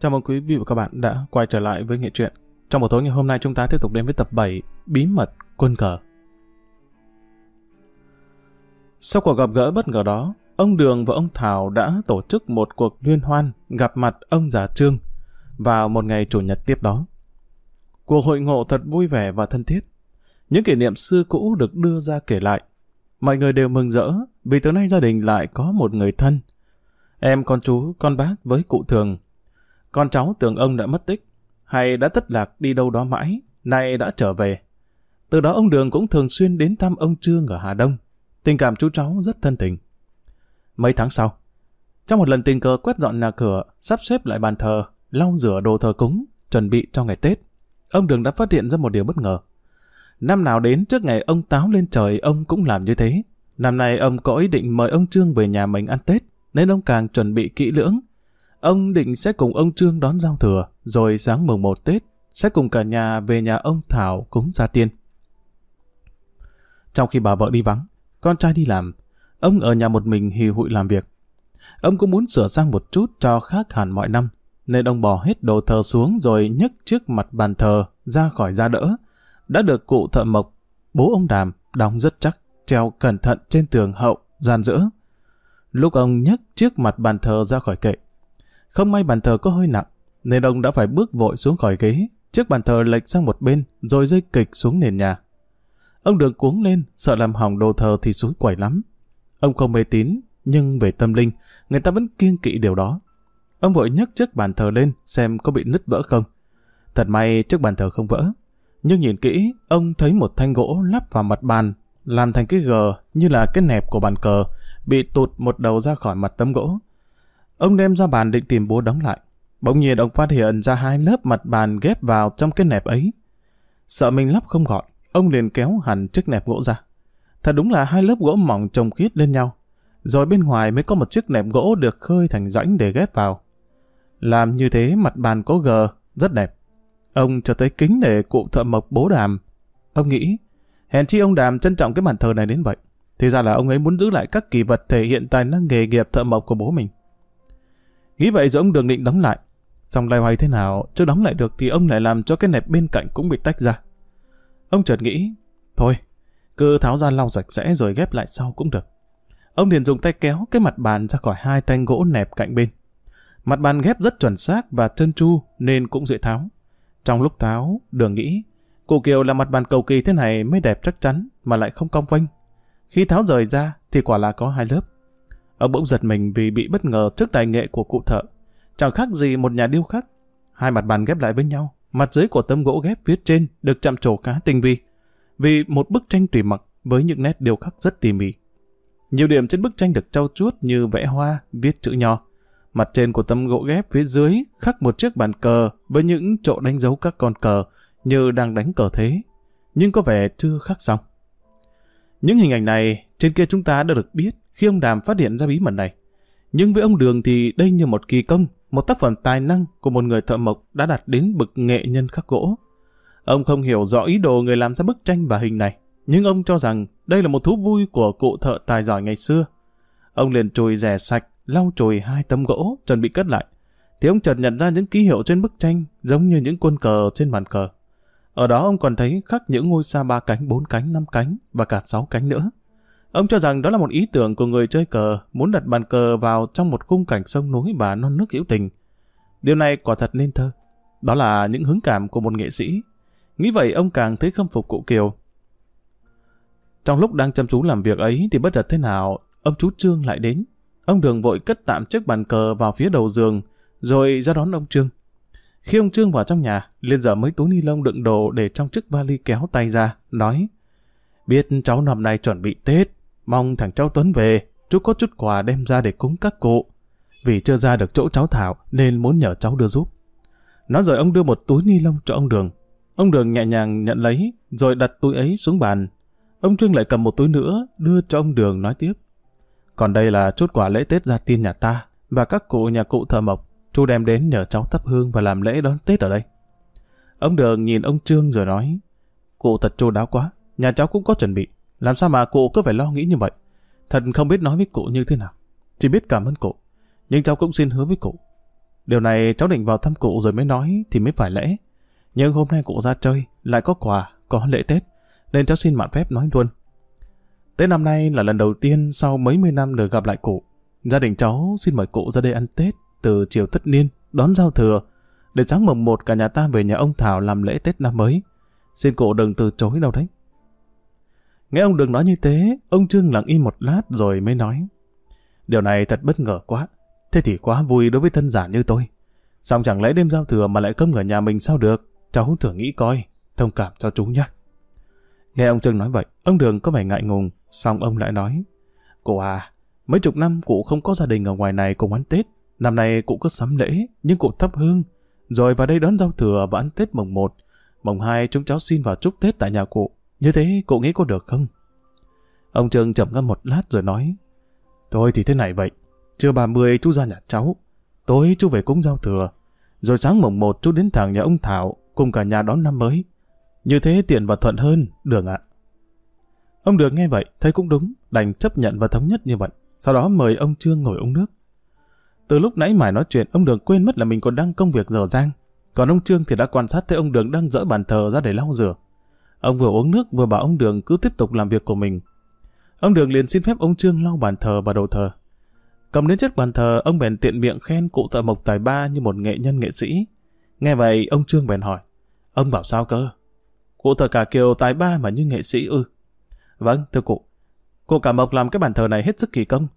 Chào mừng quý vị và các bạn đã quay trở lại với Nghệ truyện. Trong buổi tối ngày hôm nay chúng ta tiếp tục đến với tập 7 Bí mật quân cờ. Sau cuộc gặp gỡ bất ngờ đó, ông Đường và ông Thảo đã tổ chức một cuộc liên hoan gặp mặt ông già Trương vào một ngày chủ nhật tiếp đó. Cuộc hội ngộ thật vui vẻ và thân thiết. Những kỷ niệm xưa cũ được đưa ra kể lại. Mọi người đều mừng rỡ vì từ nay gia đình lại có một người thân. Em con chú, con bác với cụ thường. Con cháu tưởng ông đã mất tích, hay đã thất lạc đi đâu đó mãi, nay đã trở về. Từ đó ông Đường cũng thường xuyên đến thăm ông Trương ở Hà Đông. Tình cảm chú cháu rất thân tình. Mấy tháng sau, trong một lần tình cờ quét dọn nhà cửa, sắp xếp lại bàn thờ, lau rửa đồ thờ cúng, chuẩn bị cho ngày Tết, ông Đường đã phát hiện ra một điều bất ngờ. Năm nào đến trước ngày ông táo lên trời, ông cũng làm như thế. Năm nay ông có ý định mời ông Trương về nhà mình ăn Tết, nên ông càng chuẩn bị kỹ lưỡng. Ông định sẽ cùng ông Trương đón giao thừa, rồi sáng mùng một Tết, sẽ cùng cả nhà về nhà ông Thảo cúng gia tiên. Trong khi bà vợ đi vắng, con trai đi làm, ông ở nhà một mình hì hụi làm việc. Ông cũng muốn sửa sang một chút cho khác hẳn mọi năm, nên ông bỏ hết đồ thờ xuống rồi nhấc trước mặt bàn thờ ra khỏi gia đỡ. Đã được cụ thợ mộc, bố ông Đàm, đóng rất chắc, treo cẩn thận trên tường hậu, gian giữa. Lúc ông nhấc trước mặt bàn thờ ra khỏi kệ, không may bàn thờ có hơi nặng, nên ông đã phải bước vội xuống khỏi ghế, chiếc bàn thờ lệch sang một bên, rồi rơi kịch xuống nền nhà. Ông đường cuống lên, sợ làm hỏng đồ thờ thì xúi quẩy lắm. Ông không mê tín, nhưng về tâm linh, người ta vẫn kiêng kỵ điều đó. Ông vội nhấc chiếc bàn thờ lên xem có bị nứt vỡ không. Thật may chiếc bàn thờ không vỡ. Nhưng nhìn kỹ, ông thấy một thanh gỗ lắp vào mặt bàn, làm thành cái gờ như là cái nẹp của bàn cờ, bị tụt một đầu ra khỏi mặt tấm gỗ. Ông đem ra bàn định tìm búa đóng lại. Bỗng nhiên ông phát hiện ra hai lớp mặt bàn ghép vào trong cái nẹp ấy. Sợ mình lắp không gọn, ông liền kéo hẳn chiếc nẹp gỗ ra. Thật đúng là hai lớp gỗ mỏng chồng khít lên nhau. Rồi bên ngoài mới có một chiếc nẹp gỗ được khơi thành rãnh để ghép vào. Làm như thế mặt bàn có gờ, rất đẹp. Ông cho tới kính để cụ thợ mộc bố đàm. Ông nghĩ, hèn chi ông đàm trân trọng cái bàn thờ này đến vậy. Thì ra là ông ấy muốn giữ lại các kỳ vật thể hiện tài năng nghề nghiệp thợ mộc của bố mình. Nghĩ vậy rồi ông đường định đóng lại. Xong lai hoài thế nào, chưa đóng lại được thì ông lại làm cho cái nẹp bên cạnh cũng bị tách ra. Ông chợt nghĩ, thôi, cứ tháo ra lau sạch sẽ rồi ghép lại sau cũng được. Ông liền dùng tay kéo cái mặt bàn ra khỏi hai thanh gỗ nẹp cạnh bên. Mặt bàn ghép rất chuẩn xác và trơn tru nên cũng dễ tháo. Trong lúc tháo, đường nghĩ, cụ Kiều là mặt bàn cầu kỳ thế này mới đẹp chắc chắn mà lại không cong vênh. Khi tháo rời ra thì quả là có hai lớp. Ông bỗng giật mình vì bị bất ngờ trước tài nghệ của cụ thợ. Chẳng khác gì một nhà điêu khắc. Hai mặt bàn ghép lại với nhau, mặt dưới của tấm gỗ ghép phía trên được chạm trổ khá tinh vi. Vì một bức tranh tùy mặc với những nét điêu khắc rất tỉ mỉ. Nhiều điểm trên bức tranh được trau chuốt như vẽ hoa, viết chữ nho. Mặt trên của tấm gỗ ghép phía dưới khắc một chiếc bàn cờ với những chỗ đánh dấu các con cờ như đang đánh cờ thế, nhưng có vẻ chưa khắc xong. Những hình ảnh này trên kia chúng ta đã được biết khi ông Đàm phát hiện ra bí mật này. Nhưng với ông Đường thì đây như một kỳ công, một tác phẩm tài năng của một người thợ mộc đã đạt đến bậc nghệ nhân khắc gỗ. Ông không hiểu rõ ý đồ người làm ra bức tranh và hình này, nhưng ông cho rằng đây là một thú vui của cụ thợ tài giỏi ngày xưa. Ông liền chùi rẻ sạch, lau chùi hai tấm gỗ, chuẩn bị cất lại. Thì ông chợt nhận ra những ký hiệu trên bức tranh giống như những quân cờ trên bàn cờ. Ở đó ông còn thấy khắc những ngôi sao ba cánh, bốn cánh, năm cánh và cả sáu cánh nữa. Ông cho rằng đó là một ý tưởng của người chơi cờ muốn đặt bàn cờ vào trong một khung cảnh sông núi và non nước hữu tình. Điều này quả thật nên thơ. Đó là những hứng cảm của một nghệ sĩ. Nghĩ vậy ông càng thấy khâm phục cụ Kiều. Trong lúc đang chăm chú làm việc ấy thì bất chợt thế nào, ông chú Trương lại đến. Ông Đường vội cất tạm chiếc bàn cờ vào phía đầu giường, rồi ra đón ông Trương. Khi ông Trương vào trong nhà, liền dở mấy túi ni lông đựng đồ để trong chiếc vali kéo tay ra, nói Biết cháu năm nay chuẩn bị Tết, Mong thằng cháu Tuấn về, chú có chút quà đem ra để cúng các cụ. Vì chưa ra được chỗ cháu Thảo nên muốn nhờ cháu đưa giúp. Nói rồi ông đưa một túi ni lông cho ông Đường. Ông Đường nhẹ nhàng nhận lấy, rồi đặt túi ấy xuống bàn. Ông Trương lại cầm một túi nữa, đưa cho ông Đường nói tiếp. Còn đây là chút quà lễ Tết gia tiên nhà ta, và các cụ nhà cụ thờ mộc. Chú đem đến nhờ cháu thắp hương và làm lễ đón Tết ở đây. Ông Đường nhìn ông Trương rồi nói, cụ thật chu đáo quá, nhà cháu cũng có chuẩn bị. Làm sao mà cụ cứ phải lo nghĩ như vậy? Thật không biết nói với cụ như thế nào. Chỉ biết cảm ơn cụ. Nhưng cháu cũng xin hứa với cụ. Điều này cháu định vào thăm cụ rồi mới nói thì mới phải lễ. Nhưng hôm nay cụ ra chơi, lại có quà, có lễ Tết, nên cháu xin mạn phép nói luôn. Tết năm nay là lần đầu tiên sau mấy mươi năm được gặp lại cụ. Gia đình cháu xin mời cụ ra đây ăn Tết từ chiều tất niên, đón giao thừa, để sáng mồng một cả nhà ta về nhà ông Thảo làm lễ Tết năm mới. Xin cụ đừng từ chối đâu đấy. Nghe ông đừng nói như thế, ông Trương lặng im một lát rồi mới nói. Điều này thật bất ngờ quá. Thế thì quá vui đối với thân giả như tôi. Xong chẳng lẽ đêm giao thừa mà lại cơm ở nhà mình sao được? Cháu thử nghĩ coi, thông cảm cho chú nhé. Nghe ông Trương nói vậy, ông Đường có vẻ ngại ngùng, xong ông lại nói. cụ à, mấy chục năm cụ không có gia đình ở ngoài này cùng ăn Tết. Năm nay cụ cứ sắm lễ, nhưng cụ thắp hương. Rồi vào đây đón giao thừa và ăn Tết mồng 1. Mồng 2 chúng cháu xin vào chúc Tết tại nhà cụ. Như thế cậu nghĩ có được không? Ông Trương trầm ngâm một lát rồi nói. Thôi thì thế này vậy. Trưa 30 chú ra nhà cháu. Tối chú về cúng giao thừa. Rồi sáng mùng 1 chú đến thẳng nhà ông Thảo cùng cả nhà đón năm mới. Như thế tiện và thuận hơn, Đường ạ. Ông Đường nghe vậy, thấy cũng đúng, đành chấp nhận và thống nhất như vậy. Sau đó mời ông Trương ngồi uống nước. Từ lúc nãy mải nói chuyện, ông Đường quên mất là mình còn đang công việc dở dang. Còn ông Trương thì đã quan sát thấy ông Đường đang dỡ bàn thờ ra để lau rửa. Ông vừa uống nước vừa bảo ông Đường cứ tiếp tục làm việc của mình. Ông Đường liền xin phép ông Trương lau bàn thờ và đồ thờ. Cầm đến chiếc bàn thờ, ông bèn tiện miệng khen cụ thợ mộc tài ba như một nghệ nhân nghệ sĩ. Nghe vậy, ông Trương bèn hỏi. Ông bảo sao cơ? Cụ thợ cả kiều tài ba mà như nghệ sĩ ư? Vâng, thưa cụ. Cụ cả mộc làm cái bàn thờ này hết sức kỳ công.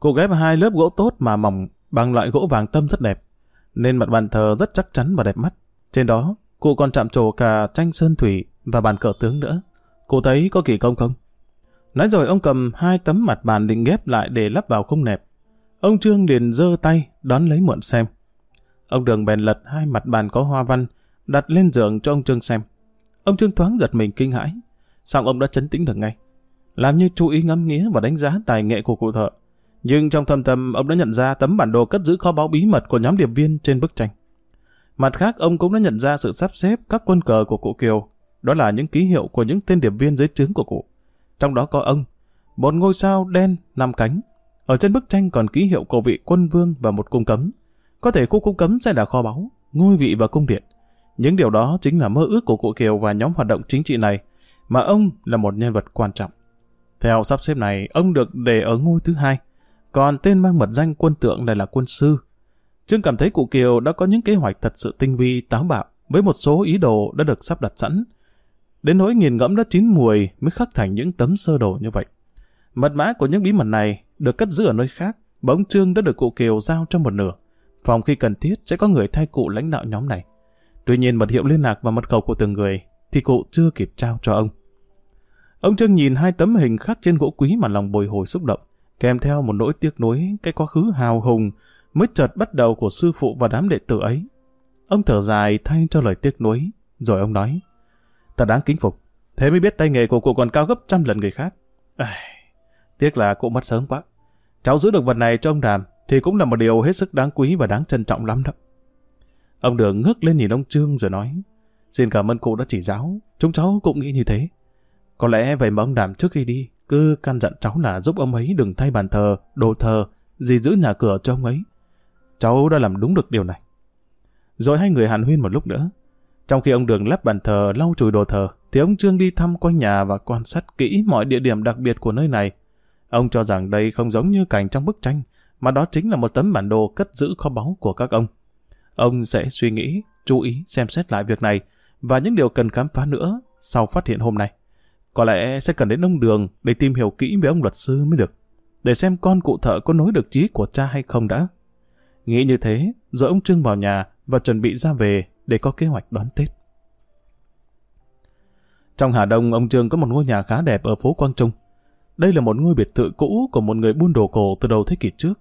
Cụ ghép hai lớp gỗ tốt mà mỏng bằng loại gỗ vàng tâm rất đẹp. Nên mặt bàn thờ rất chắc chắn và đẹp mắt. Trên đó, cụ còn chạm trổ cả tranh sơn thủy và bàn cờ tướng nữa. cô thấy có kỳ công không? Nói rồi ông cầm hai tấm mặt bàn định ghép lại để lắp vào khung nẹp. Ông Trương liền giơ tay đón lấy mượn xem. Ông Đường bèn lật hai mặt bàn có hoa văn, đặt lên giường cho ông Trương xem. Ông Trương thoáng giật mình kinh hãi. Xong ông đã chấn tĩnh được ngay. Làm như chú ý ngắm nghĩa và đánh giá tài nghệ của cụ thợ. Nhưng trong thâm tâm, ông đã nhận ra tấm bản đồ cất giữ kho báu bí mật của nhóm điệp viên trên bức tranh. Mặt khác, ông cũng đã nhận ra sự sắp xếp các quân cờ của cụ Kiều. Đó là những ký hiệu của những tên điệp viên dưới trướng của cụ. Trong đó có ông, một ngôi sao đen năm cánh. Ở trên bức tranh còn ký hiệu của vị quân vương và một cung cấm. Có thể khu cung cấm sẽ là kho báu, ngôi vị và cung điện. Những điều đó chính là mơ ước của cụ Kiều và nhóm hoạt động chính trị này, mà ông là một nhân vật quan trọng. Theo sắp xếp này, ông được để ở ngôi thứ hai, còn tên mang mật danh quân tượng này là quân sư. Trương cảm thấy cụ Kiều đã có những kế hoạch thật sự tinh vi, táo bạo, với một số ý đồ đã được sắp đặt sẵn. Đến nỗi nghiền ngẫm đã chín mùi mới khắc thành những tấm sơ đồ như vậy. Mật mã của những bí mật này được cất giữ ở nơi khác, bóng Trương đã được cụ Kiều giao cho một nửa. Phòng khi cần thiết sẽ có người thay cụ lãnh đạo nhóm này. Tuy nhiên mật hiệu liên lạc và mật khẩu của từng người thì cụ chưa kịp trao cho ông. Ông Trương nhìn hai tấm hình khắc trên gỗ quý mà lòng bồi hồi xúc động, kèm theo một nỗi tiếc nuối cái quá khứ hào hùng mới chợt bắt đầu của sư phụ và đám đệ tử ấy. Ông thở dài thay cho lời tiếc nuối, rồi ông nói, ta đáng kính phục, thế mới biết tay nghề của cụ còn cao gấp trăm lần người khác. À, tiếc là cụ mất sớm quá. Cháu giữ được vật này cho ông Đàm thì cũng là một điều hết sức đáng quý và đáng trân trọng lắm đó. Ông Đường ngước lên nhìn ông Trương rồi nói, xin cảm ơn cụ đã chỉ giáo, chúng cháu cũng nghĩ như thế. Có lẽ vậy mà ông Đàm trước khi đi, cứ căn dặn cháu là giúp ông ấy đừng thay bàn thờ, đồ thờ, gì giữ nhà cửa cho ông ấy. Cháu đã làm đúng được điều này. Rồi hai người hàn huyên một lúc nữa. Trong khi ông Đường lắp bàn thờ, lau chùi đồ thờ, thì ông Trương đi thăm quanh nhà và quan sát kỹ mọi địa điểm đặc biệt của nơi này. Ông cho rằng đây không giống như cảnh trong bức tranh, mà đó chính là một tấm bản đồ cất giữ kho báu của các ông. Ông sẽ suy nghĩ, chú ý xem xét lại việc này và những điều cần khám phá nữa sau phát hiện hôm nay. Có lẽ sẽ cần đến ông Đường để tìm hiểu kỹ về ông luật sư mới được, để xem con cụ thợ có nối được trí của cha hay không đã. Nghĩ như thế, rồi ông Trương vào nhà và chuẩn bị ra về để có kế hoạch đón Tết. Trong Hà Đông, ông Trương có một ngôi nhà khá đẹp ở phố Quang Trung. Đây là một ngôi biệt thự cũ của một người buôn đồ cổ từ đầu thế kỷ trước.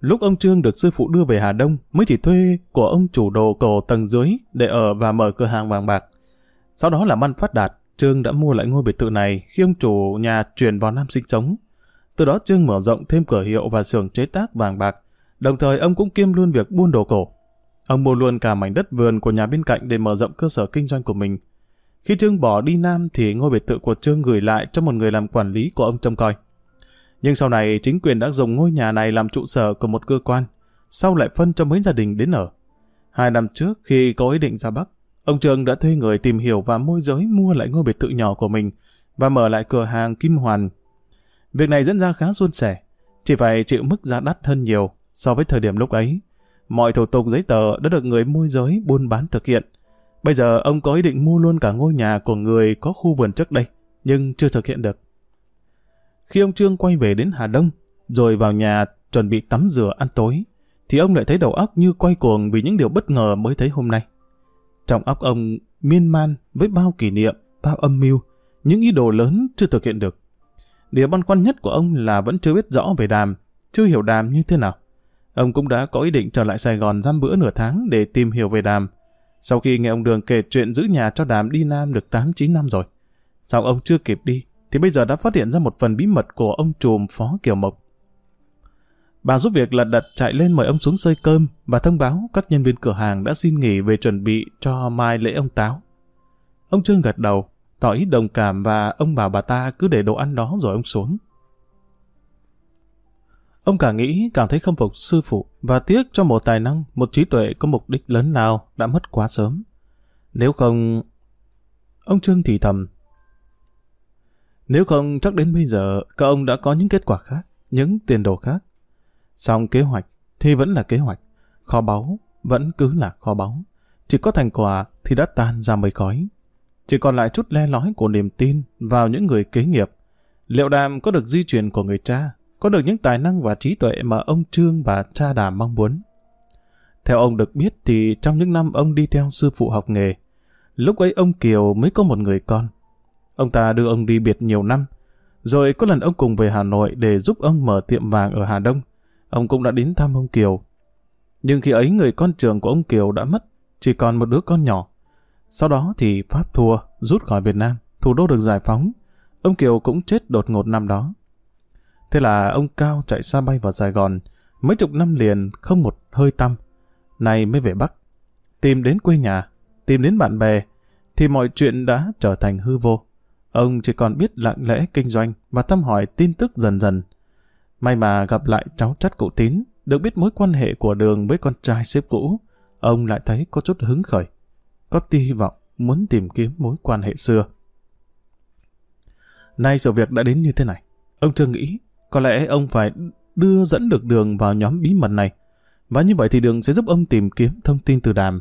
Lúc ông Trương được sư phụ đưa về Hà Đông mới chỉ thuê của ông chủ đồ cổ tầng dưới để ở và mở cửa hàng vàng bạc. Sau đó là ăn phát đạt, Trương đã mua lại ngôi biệt thự này khi ông chủ nhà chuyển vào Nam sinh sống. Từ đó Trương mở rộng thêm cửa hiệu và xưởng chế tác vàng bạc, đồng thời ông cũng kiêm luôn việc buôn đồ cổ. Ông mua luôn cả mảnh đất vườn của nhà bên cạnh để mở rộng cơ sở kinh doanh của mình. Khi Trương bỏ đi Nam thì ngôi biệt thự của Trương gửi lại cho một người làm quản lý của ông trông coi. Nhưng sau này chính quyền đã dùng ngôi nhà này làm trụ sở của một cơ quan. sau lại phân cho mấy gia đình đến ở. Hai năm trước, khi có ý định ra Bắc, ông trương đã thuê người tìm hiểu và môi giới mua lại ngôi biệt thự nhỏ của mình và mở lại cửa hàng Kim Hoàn. Việc này diễn ra khá suôn sẻ, chỉ phải chịu mức giá đắt hơn nhiều so với thời điểm lúc ấy. Mọi thủ tục giấy tờ đã được người môi giới buôn bán thực hiện. Bây giờ ông có ý định mua luôn cả ngôi nhà của người có khu vườn trước đây, nhưng chưa thực hiện được. Khi ông Trương quay về đến Hà Đông, rồi vào nhà chuẩn bị tắm rửa ăn tối, thì ông lại thấy đầu óc như quay cuồng vì những điều bất ngờ mới thấy hôm nay. Trong óc ông miên man với bao kỷ niệm, bao âm mưu, những ý đồ lớn chưa thực hiện được. Điều băn khoăn nhất của ông là vẫn chưa biết rõ về đàm, chưa hiểu đàm như thế nào. Ông cũng đã có ý định trở lại Sài Gòn giam bữa nửa tháng để tìm hiểu về đàm. Sau khi nghe ông Đường kể chuyện giữ nhà cho đàm đi Nam được 8-9 năm rồi. Sao ông chưa kịp đi, thì bây giờ đã phát hiện ra một phần bí mật của ông trùm Phó Kiều Mộc. Bà giúp việc lật đật chạy lên mời ông xuống xơi cơm và thông báo các nhân viên cửa hàng đã xin nghỉ về chuẩn bị cho mai lễ ông Táo. Ông Trương gật đầu, tỏ ý đồng cảm và ông bảo bà ta cứ để đồ ăn đó rồi ông xuống. Ông cả nghĩ cảm thấy không phục sư phụ và tiếc cho một tài năng, một trí tuệ có mục đích lớn nào đã mất quá sớm. Nếu không... Ông Trương thì thầm. Nếu không chắc đến bây giờ các ông đã có những kết quả khác, những tiền đồ khác. Xong kế hoạch thì vẫn là kế hoạch, kho báu vẫn cứ là kho báu. Chỉ có thành quả thì đã tan ra mây khói. Chỉ còn lại chút le lói của niềm tin vào những người kế nghiệp. Liệu đàm có được di truyền của người cha, có được những tài năng và trí tuệ mà ông Trương và cha đàm mong muốn? Theo ông được biết thì trong những năm ông đi theo sư phụ học nghề, lúc ấy ông Kiều mới có một người con. Ông ta đưa ông đi biệt nhiều năm, rồi có lần ông cùng về Hà Nội để giúp ông mở tiệm vàng ở Hà Đông. Ông cũng đã đến thăm ông Kiều. Nhưng khi ấy người con trưởng của ông Kiều đã mất, chỉ còn một đứa con nhỏ. Sau đó thì Pháp thua, rút khỏi Việt Nam, thủ đô được giải phóng. Ông Kiều cũng chết đột ngột năm đó. Thế là ông Cao chạy xa bay vào Sài Gòn, mấy chục năm liền không một hơi tăm. Này mới về Bắc, tìm đến quê nhà, tìm đến bạn bè, thì mọi chuyện đã trở thành hư vô. Ông chỉ còn biết lặng lẽ kinh doanh và thăm hỏi tin tức dần dần. May mà gặp lại cháu chắt cụ tín, được biết mối quan hệ của đường với con trai xếp cũ, ông lại thấy có chút hứng khởi. Có tia hy vọng muốn tìm kiếm mối quan hệ xưa. Nay sự việc đã đến như thế này, ông chưa nghĩ có lẽ ông phải đưa dẫn được đường vào nhóm bí mật này. Và như vậy thì đường sẽ giúp ông tìm kiếm thông tin từ đàm,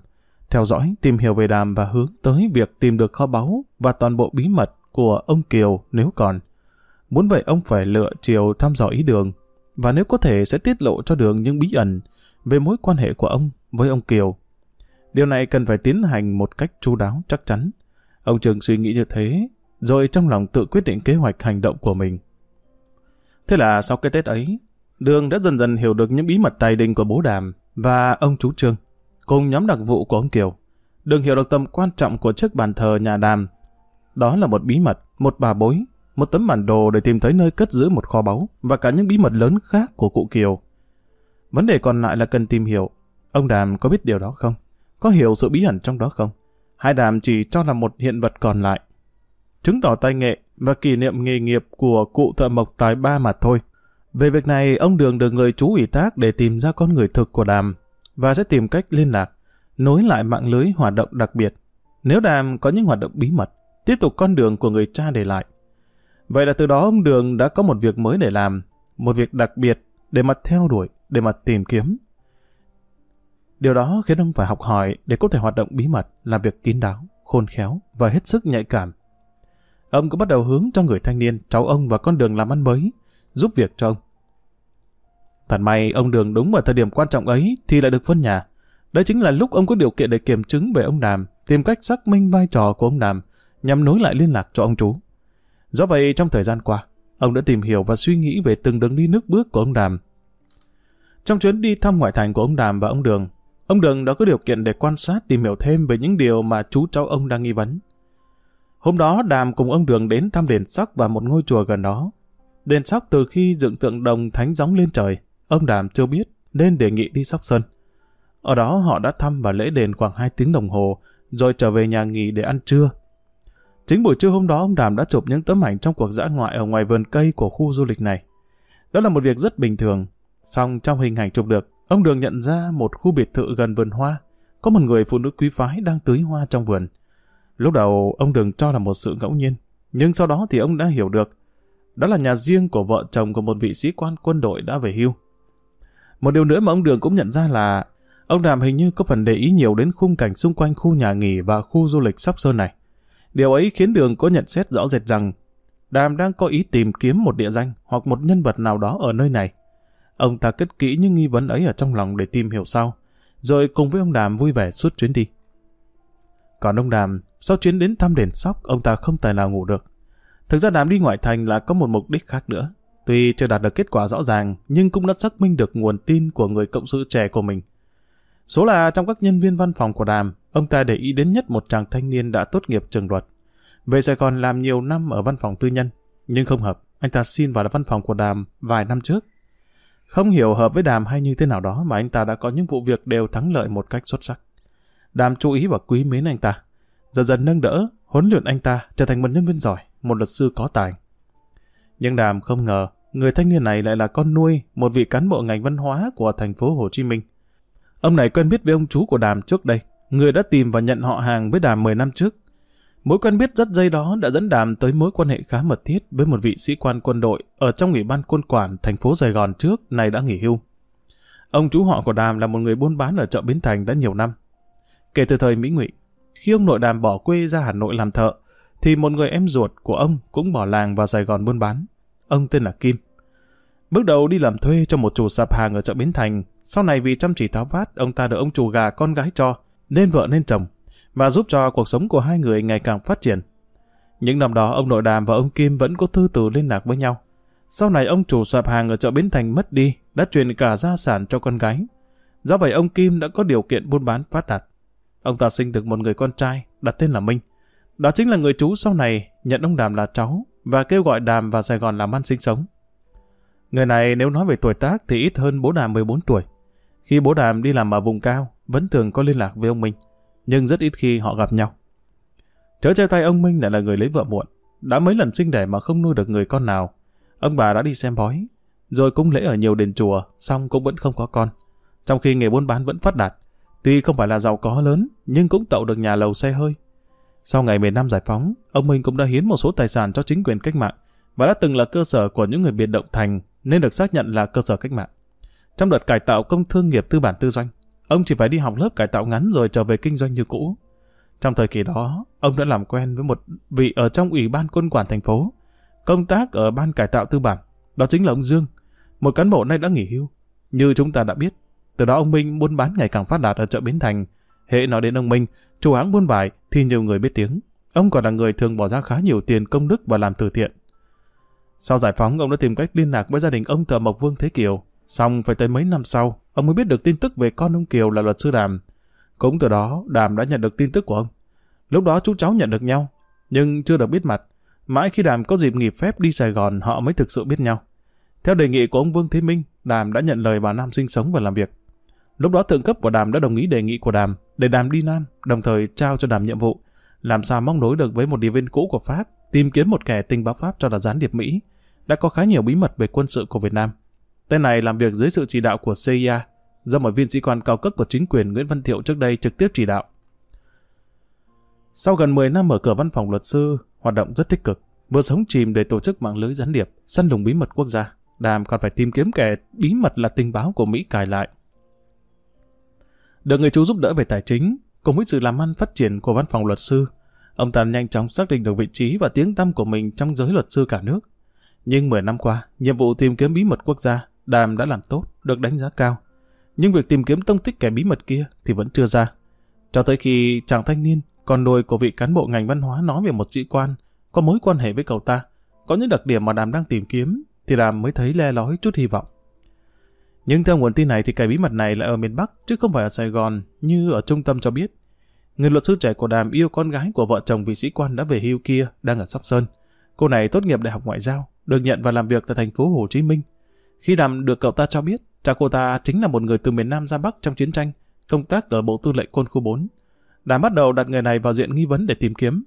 theo dõi, tìm hiểu về đàm và hướng tới việc tìm được kho báu và toàn bộ bí mật của ông Kiều nếu còn. Muốn vậy ông phải lựa chiều thăm dò ý đường, và nếu có thể sẽ tiết lộ cho đường những bí ẩn về mối quan hệ của ông với ông Kiều. Điều này cần phải tiến hành một cách chu đáo chắc chắn. Ông Trường suy nghĩ như thế, rồi trong lòng tự quyết định kế hoạch hành động của mình. Thế là sau cái Tết ấy, Đường đã dần dần hiểu được những bí mật tài đình của bố Đàm và ông chú Trương, cùng nhóm đặc vụ của ông Kiều. Đường hiểu được tầm quan trọng của chiếc bàn thờ nhà Đàm. Đó là một bí mật, một bà bối, một tấm bản đồ để tìm thấy nơi cất giữ một kho báu và cả những bí mật lớn khác của cụ Kiều. Vấn đề còn lại là cần tìm hiểu, ông Đàm có biết điều đó không? Có hiểu sự bí ẩn trong đó không? Hai Đàm chỉ cho là một hiện vật còn lại. Chứng tỏ tay nghệ và kỷ niệm nghề nghiệp của cụ thợ mộc tài ba mà thôi. Về việc này, ông Đường được người chú ủy thác để tìm ra con người thực của Đàm và sẽ tìm cách liên lạc, nối lại mạng lưới hoạt động đặc biệt. Nếu Đàm có những hoạt động bí mật, tiếp tục con đường của người cha để lại. Vậy là từ đó ông Đường đã có một việc mới để làm, một việc đặc biệt để mà theo đuổi, để mà tìm kiếm. Điều đó khiến ông phải học hỏi để có thể hoạt động bí mật, làm việc kín đáo, khôn khéo và hết sức nhạy cảm ông cũng bắt đầu hướng cho người thanh niên, cháu ông vào con đường làm ăn mới, giúp việc cho ông. Thật may ông Đường đúng vào thời điểm quan trọng ấy thì lại được phân nhà. Đấy chính là lúc ông có điều kiện để kiểm chứng về ông Đàm, tìm cách xác minh vai trò của ông Đàm nhằm nối lại liên lạc cho ông chú. Do vậy trong thời gian qua, ông đã tìm hiểu và suy nghĩ về từng đường đi nước bước của ông Đàm. Trong chuyến đi thăm ngoại thành của ông Đàm và ông Đường, ông Đường đã có điều kiện để quan sát tìm hiểu thêm về những điều mà chú cháu ông đang nghi vấn. Hôm đó Đàm cùng ông Đường đến thăm đền Sóc và một ngôi chùa gần đó. Đền Sóc từ khi dựng tượng đồng thánh gióng lên trời, ông Đàm chưa biết nên đề nghị đi Sóc Sơn. Ở đó họ đã thăm và lễ đền khoảng 2 tiếng đồng hồ, rồi trở về nhà nghỉ để ăn trưa. Chính buổi trưa hôm đó ông Đàm đã chụp những tấm ảnh trong cuộc dã ngoại ở ngoài vườn cây của khu du lịch này. Đó là một việc rất bình thường, song trong hình ảnh chụp được, ông Đường nhận ra một khu biệt thự gần vườn hoa, có một người phụ nữ quý phái đang tưới hoa trong vườn. Lúc đầu ông Đường cho là một sự ngẫu nhiên, nhưng sau đó thì ông đã hiểu được. Đó là nhà riêng của vợ chồng của một vị sĩ quan quân đội đã về hưu. Một điều nữa mà ông Đường cũng nhận ra là ông Đàm hình như có phần để ý nhiều đến khung cảnh xung quanh khu nhà nghỉ và khu du lịch Sóc Sơn này. Điều ấy khiến Đường có nhận xét rõ rệt rằng Đàm đang có ý tìm kiếm một địa danh hoặc một nhân vật nào đó ở nơi này. Ông ta cất kỹ những nghi vấn ấy ở trong lòng để tìm hiểu sau, rồi cùng với ông Đàm vui vẻ suốt chuyến đi. Còn ông Đàm, sau chuyến đến thăm đền sóc, ông ta không tài nào ngủ được. Thực ra đám đi ngoại thành là có một mục đích khác nữa. Tuy chưa đạt được kết quả rõ ràng, nhưng cũng đã xác minh được nguồn tin của người cộng sự trẻ của mình. Số là trong các nhân viên văn phòng của Đàm, ông ta để ý đến nhất một chàng thanh niên đã tốt nghiệp trường luật. Về Sài Gòn làm nhiều năm ở văn phòng tư nhân, nhưng không hợp, anh ta xin vào văn phòng của Đàm vài năm trước. Không hiểu hợp với Đàm hay như thế nào đó mà anh ta đã có những vụ việc đều thắng lợi một cách xuất sắc. Đàm chú ý và quý mến anh ta. Dần dần nâng đỡ, huấn luyện anh ta trở thành một nhân viên giỏi, một luật sư có tài. Nhưng Đàm không ngờ, người thanh niên này lại là con nuôi một vị cán bộ ngành văn hóa của thành phố Hồ Chí Minh. Ông này quen biết với ông chú của Đàm trước đây, người đã tìm và nhận họ hàng với Đàm 10 năm trước. Mối quen biết rất dây đó đã dẫn Đàm tới mối quan hệ khá mật thiết với một vị sĩ quan quân đội ở trong ủy ban quân quản thành phố Sài Gòn trước, này đã nghỉ hưu. Ông chú họ của Đàm là một người buôn bán ở chợ Bến Thành đã nhiều năm. Kể từ thời Mỹ Ngụy, khi ông nội Đàm bỏ quê ra Hà Nội làm thợ, thì một người em ruột của ông cũng bỏ làng vào Sài Gòn buôn bán. Ông tên là Kim. Bước đầu đi làm thuê cho một chủ sạp hàng ở chợ Bến Thành, sau này vì chăm chỉ tháo vát, ông ta được ông chủ gà con gái cho, nên vợ nên chồng, và giúp cho cuộc sống của hai người ngày càng phát triển. Những năm đó, ông nội Đàm và ông Kim vẫn có thư từ liên lạc với nhau. Sau này ông chủ sạp hàng ở chợ Bến Thành mất đi, đã truyền cả gia sản cho con gái. Do vậy ông Kim đã có điều kiện buôn bán phát đạt. Ông ta sinh được một người con trai, đặt tên là Minh. Đó chính là người chú sau này nhận ông Đàm là cháu và kêu gọi Đàm vào Sài Gòn làm ăn sinh sống. Người này nếu nói về tuổi tác thì ít hơn bố Đàm 14 tuổi. Khi bố Đàm đi làm ở vùng cao, vẫn thường có liên lạc với ông Minh, nhưng rất ít khi họ gặp nhau. Trở che tay ông Minh lại là người lấy vợ muộn, đã mấy lần sinh đẻ mà không nuôi được người con nào. Ông bà đã đi xem bói, rồi cũng lễ ở nhiều đền chùa, xong cũng vẫn không có con. Trong khi nghề buôn bán vẫn phát đạt, tuy không phải là giàu có lớn, nhưng cũng tậu được nhà lầu xe hơi. Sau ngày miền Nam giải phóng, ông Minh cũng đã hiến một số tài sản cho chính quyền cách mạng và đã từng là cơ sở của những người biệt động thành nên được xác nhận là cơ sở cách mạng. Trong đợt cải tạo công thương nghiệp tư bản tư doanh, ông chỉ phải đi học lớp cải tạo ngắn rồi trở về kinh doanh như cũ. Trong thời kỳ đó, ông đã làm quen với một vị ở trong ủy ban quân quản thành phố, công tác ở ban cải tạo tư bản, đó chính là ông Dương, một cán bộ nay đã nghỉ hưu. Như chúng ta đã biết, từ đó ông Minh buôn bán ngày càng phát đạt ở chợ Bến Thành. Hệ nói đến ông Minh, chủ hãng buôn vải thì nhiều người biết tiếng. Ông còn là người thường bỏ ra khá nhiều tiền công đức và làm từ thiện. Sau giải phóng, ông đã tìm cách liên lạc với gia đình ông thợ Mộc Vương Thế Kiều. Xong phải tới mấy năm sau, ông mới biết được tin tức về con ông Kiều là luật sư Đàm. Cũng từ đó, Đàm đã nhận được tin tức của ông. Lúc đó chú cháu nhận được nhau, nhưng chưa được biết mặt. Mãi khi Đàm có dịp nghỉ phép đi Sài Gòn, họ mới thực sự biết nhau. Theo đề nghị của ông Vương Thế Minh, Đàm đã nhận lời bà Nam sinh sống và làm việc. Lúc đó thượng cấp của Đàm đã đồng ý đề nghị của Đàm để Đàm đi Nam, đồng thời trao cho Đàm nhiệm vụ làm sao móc nối được với một điệp viên cũ của Pháp, tìm kiếm một kẻ tình báo Pháp cho là gián điệp Mỹ, đã có khá nhiều bí mật về quân sự của Việt Nam. Tên này làm việc dưới sự chỉ đạo của CIA, do một viên sĩ quan cao cấp của chính quyền Nguyễn Văn Thiệu trước đây trực tiếp chỉ đạo. Sau gần 10 năm mở cửa văn phòng luật sư, hoạt động rất tích cực, vừa sống chìm để tổ chức mạng lưới gián điệp, săn lùng bí mật quốc gia, Đàm còn phải tìm kiếm kẻ bí mật là tình báo của Mỹ cài lại. Được người chú giúp đỡ về tài chính, cùng với sự làm ăn phát triển của văn phòng luật sư, ông ta nhanh chóng xác định được vị trí và tiếng tăm của mình trong giới luật sư cả nước. Nhưng 10 năm qua, nhiệm vụ tìm kiếm bí mật quốc gia, Đàm đã làm tốt, được đánh giá cao. Nhưng việc tìm kiếm tông tích kẻ bí mật kia thì vẫn chưa ra. Cho tới khi chàng thanh niên, con nuôi của vị cán bộ ngành văn hóa nói về một sĩ quan có mối quan hệ với cậu ta, có những đặc điểm mà Đàm đang tìm kiếm, thì Đàm mới thấy le lói chút hy vọng. Nhưng theo nguồn tin này thì kẻ bí mật này là ở miền Bắc chứ không phải ở Sài Gòn như ở trung tâm cho biết. Người luật sư trẻ của Đàm yêu con gái của vợ chồng vị sĩ quan đã về hưu kia đang ở Sóc Sơn. Cô này tốt nghiệp đại học ngoại giao, được nhận và làm việc tại thành phố Hồ Chí Minh. Khi Đàm được cậu ta cho biết, cha cô ta chính là một người từ miền Nam ra Bắc trong chiến tranh, công tác ở Bộ Tư lệnh Quân khu 4. Đàm bắt đầu đặt người này vào diện nghi vấn để tìm kiếm.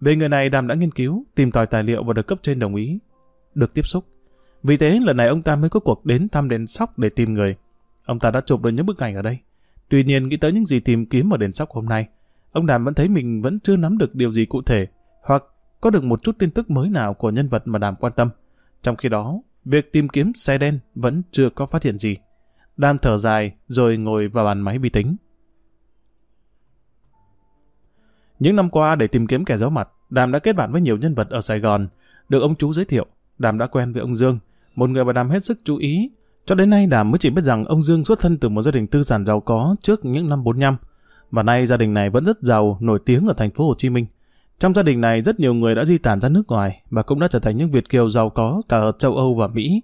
Về người này Đàm đã nghiên cứu, tìm tòi tài liệu và được cấp trên đồng ý. Được tiếp xúc. Vì thế lần này ông ta mới có cuộc đến thăm đền sóc để tìm người. Ông ta đã chụp được những bức ảnh ở đây. Tuy nhiên nghĩ tới những gì tìm kiếm ở đền sóc hôm nay, ông Đàm vẫn thấy mình vẫn chưa nắm được điều gì cụ thể, hoặc có được một chút tin tức mới nào của nhân vật mà Đàm quan tâm. Trong khi đó, việc tìm kiếm xe đen vẫn chưa có phát hiện gì. Đàm thở dài rồi ngồi vào bàn máy vi tính. Những năm qua để tìm kiếm kẻ giấu mặt, Đàm đã kết bạn với nhiều nhân vật ở Sài Gòn, được ông chú giới thiệu. Đàm đã quen với ông Dương, một người bà Đàm hết sức chú ý. Cho đến nay Đàm mới chỉ biết rằng ông Dương xuất thân từ một gia đình tư sản giàu có trước những năm 45. Và nay gia đình này vẫn rất giàu, nổi tiếng ở thành phố Hồ Chí Minh. Trong gia đình này rất nhiều người đã di tản ra nước ngoài và cũng đã trở thành những Việt kiều giàu có cả ở châu Âu và Mỹ.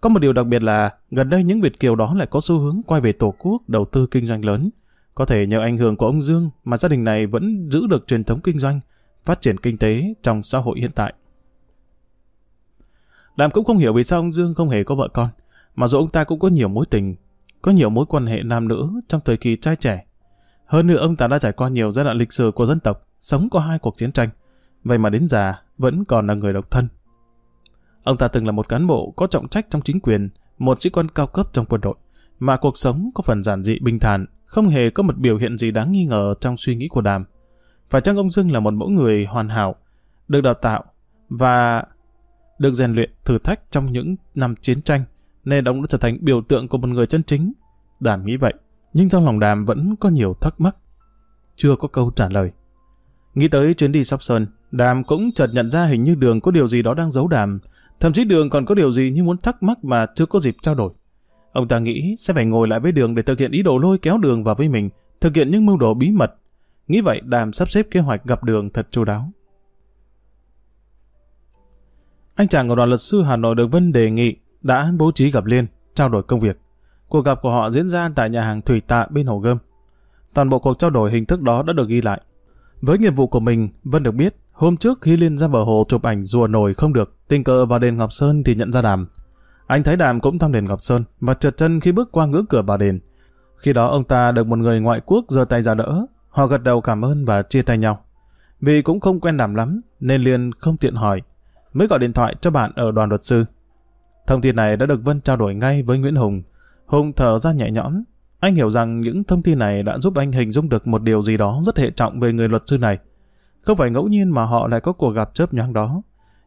Có một điều đặc biệt là gần đây những Việt kiều đó lại có xu hướng quay về tổ quốc đầu tư kinh doanh lớn. Có thể nhờ ảnh hưởng của ông Dương mà gia đình này vẫn giữ được truyền thống kinh doanh, phát triển kinh tế trong xã hội hiện tại. Đàm cũng không hiểu vì sao ông Dương không hề có vợ con, mà dù ông ta cũng có nhiều mối tình, có nhiều mối quan hệ nam nữ trong thời kỳ trai trẻ. Hơn nữa ông ta đã trải qua nhiều giai đoạn lịch sử của dân tộc, sống qua hai cuộc chiến tranh, vậy mà đến già vẫn còn là người độc thân. Ông ta từng là một cán bộ có trọng trách trong chính quyền, một sĩ quan cao cấp trong quân đội, mà cuộc sống có phần giản dị bình thản, không hề có một biểu hiện gì đáng nghi ngờ trong suy nghĩ của Đàm. Phải chăng ông Dương là một mẫu người hoàn hảo, được đào tạo và được rèn luyện thử thách trong những năm chiến tranh, nên ông đã trở thành biểu tượng của một người chân chính. Đàm nghĩ vậy, nhưng trong lòng Đàm vẫn có nhiều thắc mắc. Chưa có câu trả lời. Nghĩ tới chuyến đi Sóc Sơn, Đàm cũng chợt nhận ra hình như Đường có điều gì đó đang giấu Đàm. Thậm chí Đường còn có điều gì như muốn thắc mắc mà chưa có dịp trao đổi. Ông ta nghĩ sẽ phải ngồi lại với Đường để thực hiện ý đồ lôi kéo Đường vào với mình, thực hiện những mưu đồ bí mật. Nghĩ vậy Đàm sắp xếp kế hoạch gặp Đường thật chu đáo. Anh chàng của đoàn luật sư Hà Nội được Vân đề nghị đã bố trí gặp Liên, trao đổi công việc. Cuộc gặp của họ diễn ra tại nhà hàng Thủy Tạ bên Hồ Gươm. Toàn bộ cuộc trao đổi hình thức đó đã được ghi lại. Với nghiệp vụ của mình, Vân được biết, hôm trước khi Liên ra bờ hồ chụp ảnh rùa nổi không được, tình cờ vào đền Ngọc Sơn thì nhận ra Đàm. Anh thấy Đàm cũng thăm đền Ngọc Sơn và trượt chân khi bước qua ngưỡng cửa bà đền. Khi đó ông ta được một người ngoại quốc giơ tay ra đỡ, họ gật đầu cảm ơn và chia tay nhau. Vì cũng không quen Đàm lắm, nên Liên không tiện hỏi, mới gọi điện thoại cho bạn ở đoàn luật sư. Thông tin này đã được Vân trao đổi ngay với Nguyễn Hùng. Hùng thở ra nhẹ nhõm. Anh hiểu rằng những thông tin này đã giúp anh hình dung được một điều gì đó rất hệ trọng về người luật sư này. Không phải ngẫu nhiên mà họ lại có cuộc gặp chớp nhoáng đó.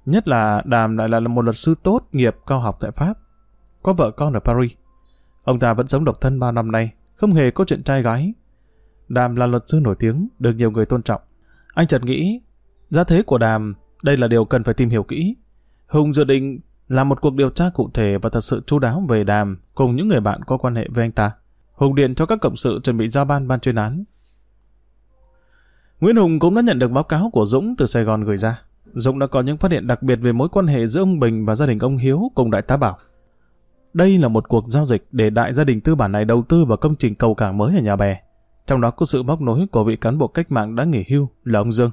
Nhất là Đàm lại là một luật sư tốt nghiệp cao học tại Pháp. Có vợ con ở Paris. Ông ta vẫn sống độc thân bao năm nay, không hề có chuyện trai gái. Đàm là luật sư nổi tiếng, được nhiều người tôn trọng. Anh chợt nghĩ, giá thế của Đàm đây là điều cần phải tìm hiểu kỹ. Hùng dự định làm một cuộc điều tra cụ thể và thật sự chú đáo về đàm cùng những người bạn có quan hệ với anh ta. Hùng điện cho các cộng sự chuẩn bị giao ban ban chuyên án. Nguyễn Hùng cũng đã nhận được báo cáo của Dũng từ Sài Gòn gửi ra. Dũng đã có những phát hiện đặc biệt về mối quan hệ giữa ông Bình và gia đình ông Hiếu cùng đại tá Bảo. Đây là một cuộc giao dịch để đại gia đình tư bản này đầu tư vào công trình cầu cảng mới ở nhà bè. Trong đó có sự móc nối của vị cán bộ cách mạng đã nghỉ hưu là ông Dương.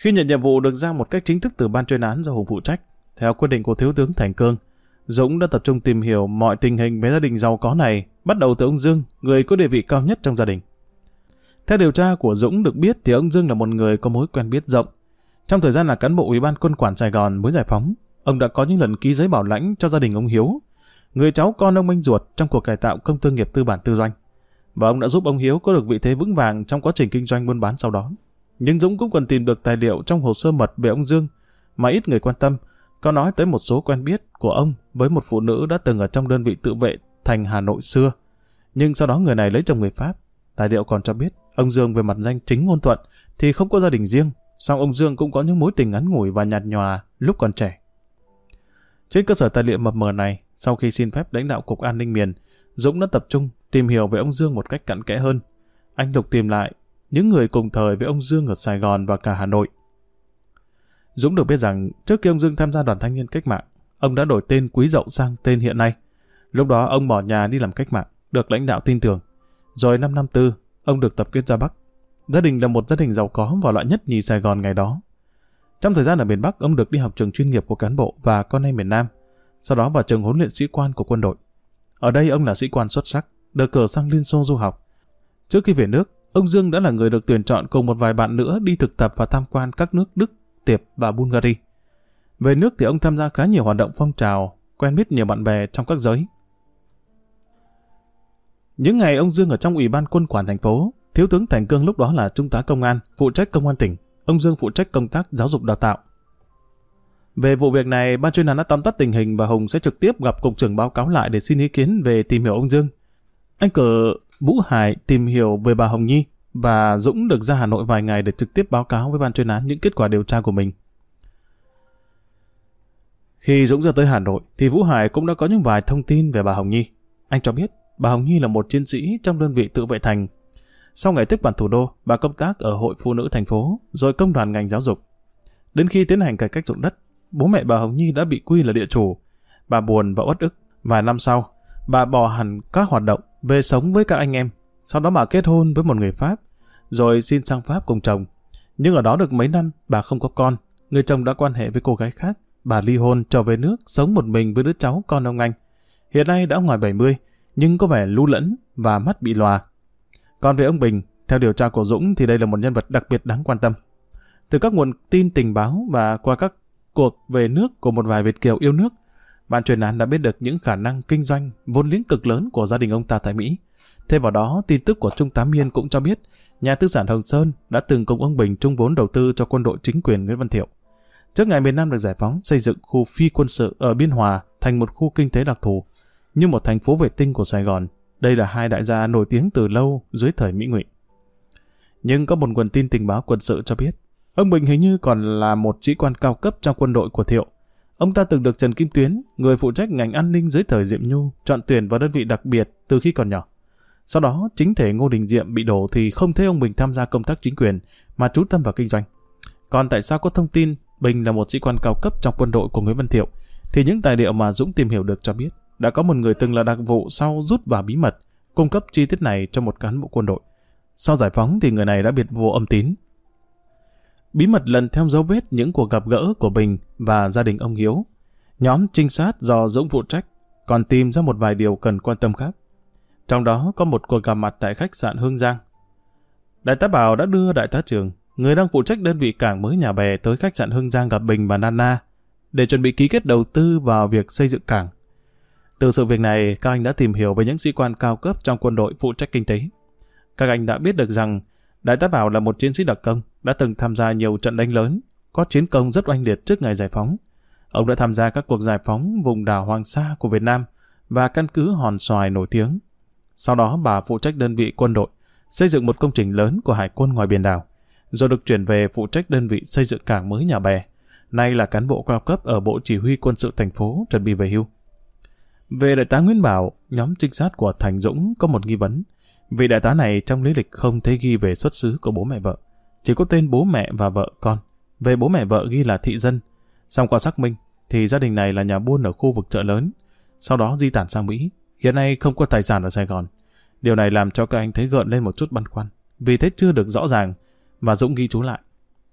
Khi nhận nhiệm vụ được giao một cách chính thức từ ban chuyên án do Hùng phụ trách, theo quyết định của Thiếu tướng Thành Cương, Dũng đã tập trung tìm hiểu mọi tình hình về gia đình giàu có này, bắt đầu từ ông Dương, người có địa vị cao nhất trong gia đình. Theo điều tra của Dũng được biết thì ông Dương là một người có mối quen biết rộng. Trong thời gian là cán bộ Ủy ban quân quản Sài Gòn mới giải phóng, ông đã có những lần ký giấy bảo lãnh cho gia đình ông Hiếu, người cháu con ông Minh Ruột trong cuộc cải tạo công thương nghiệp tư bản tư doanh. Và ông đã giúp ông Hiếu có được vị thế vững vàng trong quá trình kinh doanh buôn bán sau đó. Nhưng Dũng cũng cần tìm được tài liệu trong hồ sơ mật về ông Dương, mà ít người quan tâm, có nói tới một số quen biết của ông với một phụ nữ đã từng ở trong đơn vị tự vệ thành Hà Nội xưa. Nhưng sau đó người này lấy chồng người Pháp. Tài liệu còn cho biết, ông Dương về mặt danh chính ngôn thuận thì không có gia đình riêng, song ông Dương cũng có những mối tình ngắn ngủi và nhạt nhòa lúc còn trẻ. Trên cơ sở tài liệu mập mờ này, sau khi xin phép lãnh đạo Cục An ninh miền, Dũng đã tập trung tìm hiểu về ông Dương một cách cặn kẽ hơn. Anh lục tìm lại những người cùng thời với ông Dương ở Sài Gòn và cả Hà Nội. Dũng được biết rằng trước khi ông Dương tham gia đoàn thanh niên cách mạng, ông đã đổi tên Quý Dậu sang tên hiện nay. Lúc đó ông bỏ nhà đi làm cách mạng, được lãnh đạo tin tưởng. Rồi năm năm tư, ông được tập kết ra Bắc. Gia đình là một gia đình giàu có và loại nhất nhì Sài Gòn ngày đó. Trong thời gian ở miền Bắc, ông được đi học trường chuyên nghiệp của cán bộ và con em miền Nam, sau đó vào trường huấn luyện sĩ quan của quân đội. Ở đây ông là sĩ quan xuất sắc, được cử sang Liên Xô du học. Trước khi về nước, Ông Dương đã là người được tuyển chọn cùng một vài bạn nữa đi thực tập và tham quan các nước Đức, Tiệp và Bulgaria. Về nước thì ông tham gia khá nhiều hoạt động phong trào, quen biết nhiều bạn bè trong các giới. Những ngày ông Dương ở trong ủy ban quân quản thành phố, Thiếu tướng Thành Cương lúc đó là trung tá công an, phụ trách công an tỉnh. Ông Dương phụ trách công tác giáo dục đào tạo. Về vụ việc này, ban chuyên án đã tóm tắt tình hình và Hùng sẽ trực tiếp gặp cục trưởng báo cáo lại để xin ý kiến về tìm hiểu ông Dương. Anh cử Vũ Hải tìm hiểu về bà Hồng Nhi và Dũng được ra Hà Nội vài ngày để trực tiếp báo cáo với ban chuyên án những kết quả điều tra của mình. Khi Dũng ra tới Hà Nội thì Vũ Hải cũng đã có những vài thông tin về bà Hồng Nhi. Anh cho biết bà Hồng Nhi là một chiến sĩ trong đơn vị tự vệ thành. Sau ngày tiếp quản thủ đô, bà công tác ở Hội Phụ nữ thành phố, rồi công đoàn ngành giáo dục. Đến khi tiến hành cải cách dụng đất, bố mẹ bà Hồng Nhi đã bị quy là địa chủ. Bà buồn và uất ức. Vài năm sau, bà bỏ hẳn các hoạt động, về sống với các anh em. Sau đó bà kết hôn với một người Pháp, rồi xin sang Pháp cùng chồng. Nhưng ở đó được mấy năm, bà không có con. Người chồng đã quan hệ với cô gái khác. Bà ly hôn, trở về nước, sống một mình với đứa cháu con ông anh. Hiện nay đã ngoài 70, nhưng có vẻ lưu lẫn và mắt bị lòa. Còn về ông Bình, theo điều tra của Dũng thì đây là một nhân vật đặc biệt đáng quan tâm. Từ các nguồn tin tình báo và qua các cuộc về nước của một vài Việt Kiều yêu nước, ban chuyên án đã biết được những khả năng kinh doanh vốn liếng cực lớn của gia đình ông ta tại Mỹ. Thêm vào đó, tin tức của Trung tá Miên cũng cho biết nhà tư sản Hồng Sơn đã từng cùng ông Bình chung vốn đầu tư cho quân đội chính quyền Nguyễn Văn Thiệu. Trước ngày miền Nam được giải phóng, xây dựng khu phi quân sự ở Biên Hòa thành một khu kinh tế đặc thù, như một thành phố vệ tinh của Sài Gòn. Đây là hai đại gia nổi tiếng từ lâu dưới thời Mỹ Ngụy. Nhưng có một nguồn tin tình báo quân sự cho biết, ông Bình hình như còn là một sĩ quan cao cấp trong quân đội của Thiệu. Ông ta từng được Trần Kim Tuyến, người phụ trách ngành an ninh dưới thời Diệm Nhu, chọn tuyển vào đơn vị đặc biệt từ khi còn nhỏ. Sau đó, chính thể Ngô Đình Diệm bị đổ thì không thấy ông Bình tham gia công tác chính quyền, mà trú tâm vào kinh doanh. Còn tại sao có thông tin Bình là một sĩ quan cao cấp trong quân đội của Nguyễn Văn Thiệu, thì những tài liệu mà Dũng tìm hiểu được cho biết, đã có một người từng là đặc vụ sau rút vào bí mật, cung cấp chi tiết này cho một cán bộ quân đội. Sau giải phóng thì người này đã biệt vô âm tín. Bí mật lần theo dấu vết những cuộc gặp gỡ của Bình và gia đình ông Hiếu. Nhóm trinh sát do Dũng phụ trách còn tìm ra một vài điều cần quan tâm khác. Trong đó có một cuộc gặp mặt tại khách sạn Hương Giang. Đại tá Bảo đã đưa đại tá Trường, người đang phụ trách đơn vị cảng mới nhà bè tới khách sạn Hương Giang gặp Bình và Nana để chuẩn bị ký kết đầu tư vào việc xây dựng cảng. Từ sự việc này, các anh đã tìm hiểu về những sĩ quan cao cấp trong quân đội phụ trách kinh tế. Các anh đã biết được rằng Đại tá Bảo là một chiến sĩ đặc công, đã từng tham gia nhiều trận đánh lớn, có chiến công rất oanh liệt trước ngày giải phóng. Ông đã tham gia các cuộc giải phóng vùng đảo Hoàng Sa của Việt Nam và căn cứ Hòn Xoài nổi tiếng. Sau đó bà phụ trách đơn vị quân đội, xây dựng một công trình lớn của hải quân ngoài biển đảo, rồi được chuyển về phụ trách đơn vị xây dựng cảng mới nhà bè. Nay là cán bộ cao cấp ở Bộ Chỉ huy quân sự thành phố chuẩn bị về hưu. Về đại tá Nguyễn Bảo, nhóm trinh sát của Thành Dũng có một nghi vấn. Vị đại tá này trong lý lịch không thấy ghi về xuất xứ của bố mẹ vợ. Chỉ có tên bố mẹ và vợ con. Về bố mẹ vợ ghi là thị dân. Xong qua xác minh, thì gia đình này là nhà buôn ở khu vực chợ lớn. Sau đó di tản sang Mỹ. Hiện nay không có tài sản ở Sài Gòn. Điều này làm cho các anh thấy gợn lên một chút băn khoăn. Vì thế chưa được rõ ràng, và Dũng ghi chú lại.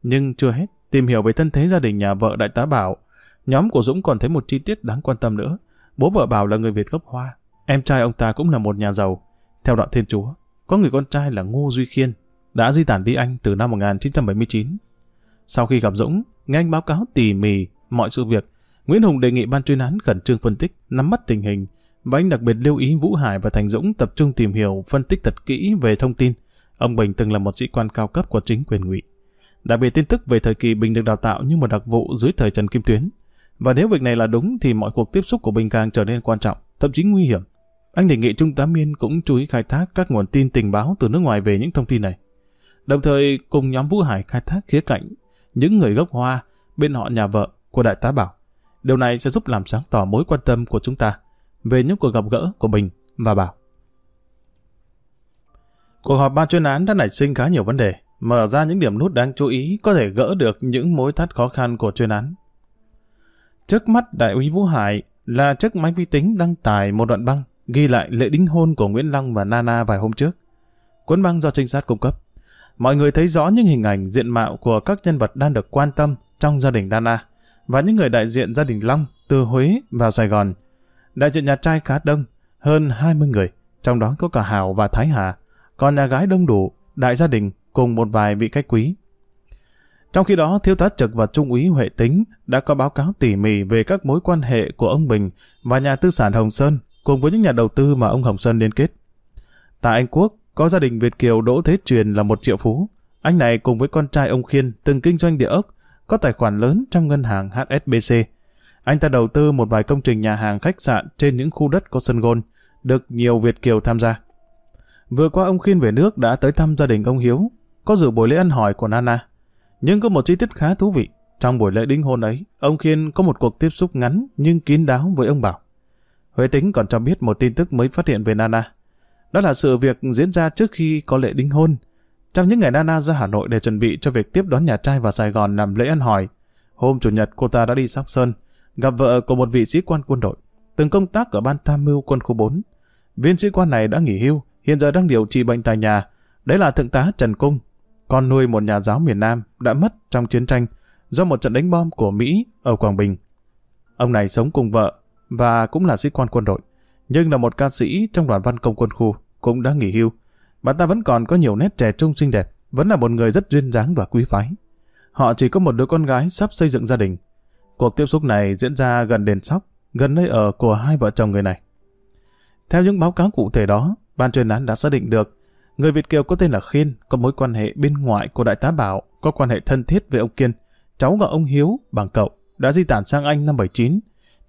Nhưng chưa hết, tìm hiểu về thân thế gia đình nhà vợ đại tá Bảo, nhóm của Dũng còn thấy một chi tiết đáng quan tâm nữa. Bố vợ Bảo là người Việt gốc Hoa, em trai ông ta cũng là một nhà giàu. Theo đoạn Thiên Chúa, có người con trai là Ngô Duy Khiên, đã di tản đi Anh từ năm 1979. Sau khi gặp Dũng, nghe anh báo cáo tỉ mỉ mọi sự việc, Nguyễn Hùng đề nghị ban chuyên án khẩn trương phân tích, nắm bắt tình hình, và anh đặc biệt lưu ý Vũ Hải và Thành Dũng tập trung tìm hiểu, phân tích thật kỹ về thông tin. Ông Bình từng là một sĩ quan cao cấp của chính quyền ngụy. Đặc biệt tin tức về thời kỳ Bình được đào tạo như một đặc vụ dưới thời Trần Kim Tuyến. Và nếu việc này là đúng thì mọi cuộc tiếp xúc của Bình càng trở nên quan trọng, thậm chí nguy hiểm. Anh đề nghị Trung tá Miên cũng chú ý khai thác các nguồn tin tình báo từ nước ngoài về những thông tin này. Đồng thời cùng nhóm Vũ Hải khai thác khía cạnh những người gốc Hoa bên họ nhà vợ của Đại tá Bảo. Điều này sẽ giúp làm sáng tỏ mối quan tâm của chúng ta về những cuộc gặp gỡ của Bình và Bảo. Cuộc họp ban chuyên án đã nảy sinh khá nhiều vấn đề, mở ra những điểm nút đáng chú ý có thể gỡ được những mối thắt khó khăn của chuyên án. Trước mắt đại úy Vũ Hải là chiếc máy vi tính đăng tải một đoạn băng ghi lại lễ đính hôn của Nguyễn Long và Nana vài hôm trước. Cuốn băng do trinh sát cung cấp. Mọi người thấy rõ những hình ảnh diện mạo của các nhân vật đang được quan tâm trong gia đình Nana và những người đại diện gia đình Long từ Huế vào Sài Gòn. Đại diện nhà trai khá đông, hơn 20 người, trong đó có cả Hào và Thái Hà, còn nhà gái đông đủ, đại gia đình cùng một vài vị khách quý. Trong khi đó, thiếu tá trực và trung úy Huệ Tính đã có báo cáo tỉ mỉ về các mối quan hệ của ông Bình và nhà tư sản Hồng Sơn cùng với những nhà đầu tư mà ông Hồng Sơn liên kết. Tại Anh Quốc, có gia đình Việt Kiều Đỗ Thế Truyền là một triệu phú. Anh này cùng với con trai ông Khiên từng kinh doanh địa ốc, có tài khoản lớn trong ngân hàng HSBC. Anh ta đầu tư một vài công trình nhà hàng khách sạn trên những khu đất có sân gôn, được nhiều Việt Kiều tham gia. Vừa qua ông Khiên về nước đã tới thăm gia đình ông Hiếu, có dự buổi lễ ăn hỏi của Nana. Nhưng có một chi tiết khá thú vị. Trong buổi lễ đính hôn ấy, ông Khiên có một cuộc tiếp xúc ngắn nhưng kín đáo với ông Bảo. Huệ Tính còn cho biết một tin tức mới phát hiện về Nana. Đó là sự việc diễn ra trước khi có lễ đính hôn. Trong những ngày Nana ra Hà Nội để chuẩn bị cho việc tiếp đón nhà trai vào Sài Gòn làm lễ ăn hỏi, hôm Chủ nhật cô ta đã đi Sóc Sơn, gặp vợ của một vị sĩ quan quân đội, từng công tác ở ban tham mưu quân khu 4. Viên sĩ quan này đã nghỉ hưu, hiện giờ đang điều trị bệnh tại nhà. Đấy là Thượng tá Trần Cung, con nuôi một nhà giáo miền Nam đã mất trong chiến tranh do một trận đánh bom của Mỹ ở Quảng Bình. Ông này sống cùng vợ và cũng là sĩ quan quân đội, nhưng là một ca sĩ trong đoàn văn công quân khu, cũng đã nghỉ hưu. Bà ta vẫn còn có nhiều nét trẻ trung xinh đẹp, vẫn là một người rất duyên dáng và quý phái. Họ chỉ có một đứa con gái sắp xây dựng gia đình. Cuộc tiếp xúc này diễn ra gần đền sóc, gần nơi ở của hai vợ chồng người này. Theo những báo cáo cụ thể đó, ban chuyên án đã xác định được người Việt Kiều có tên là Khiên có mối quan hệ bên ngoại của đại tá Bảo, có quan hệ thân thiết với ông Kiên, cháu gọi ông Hiếu bằng cậu, đã di tản sang Anh năm 79.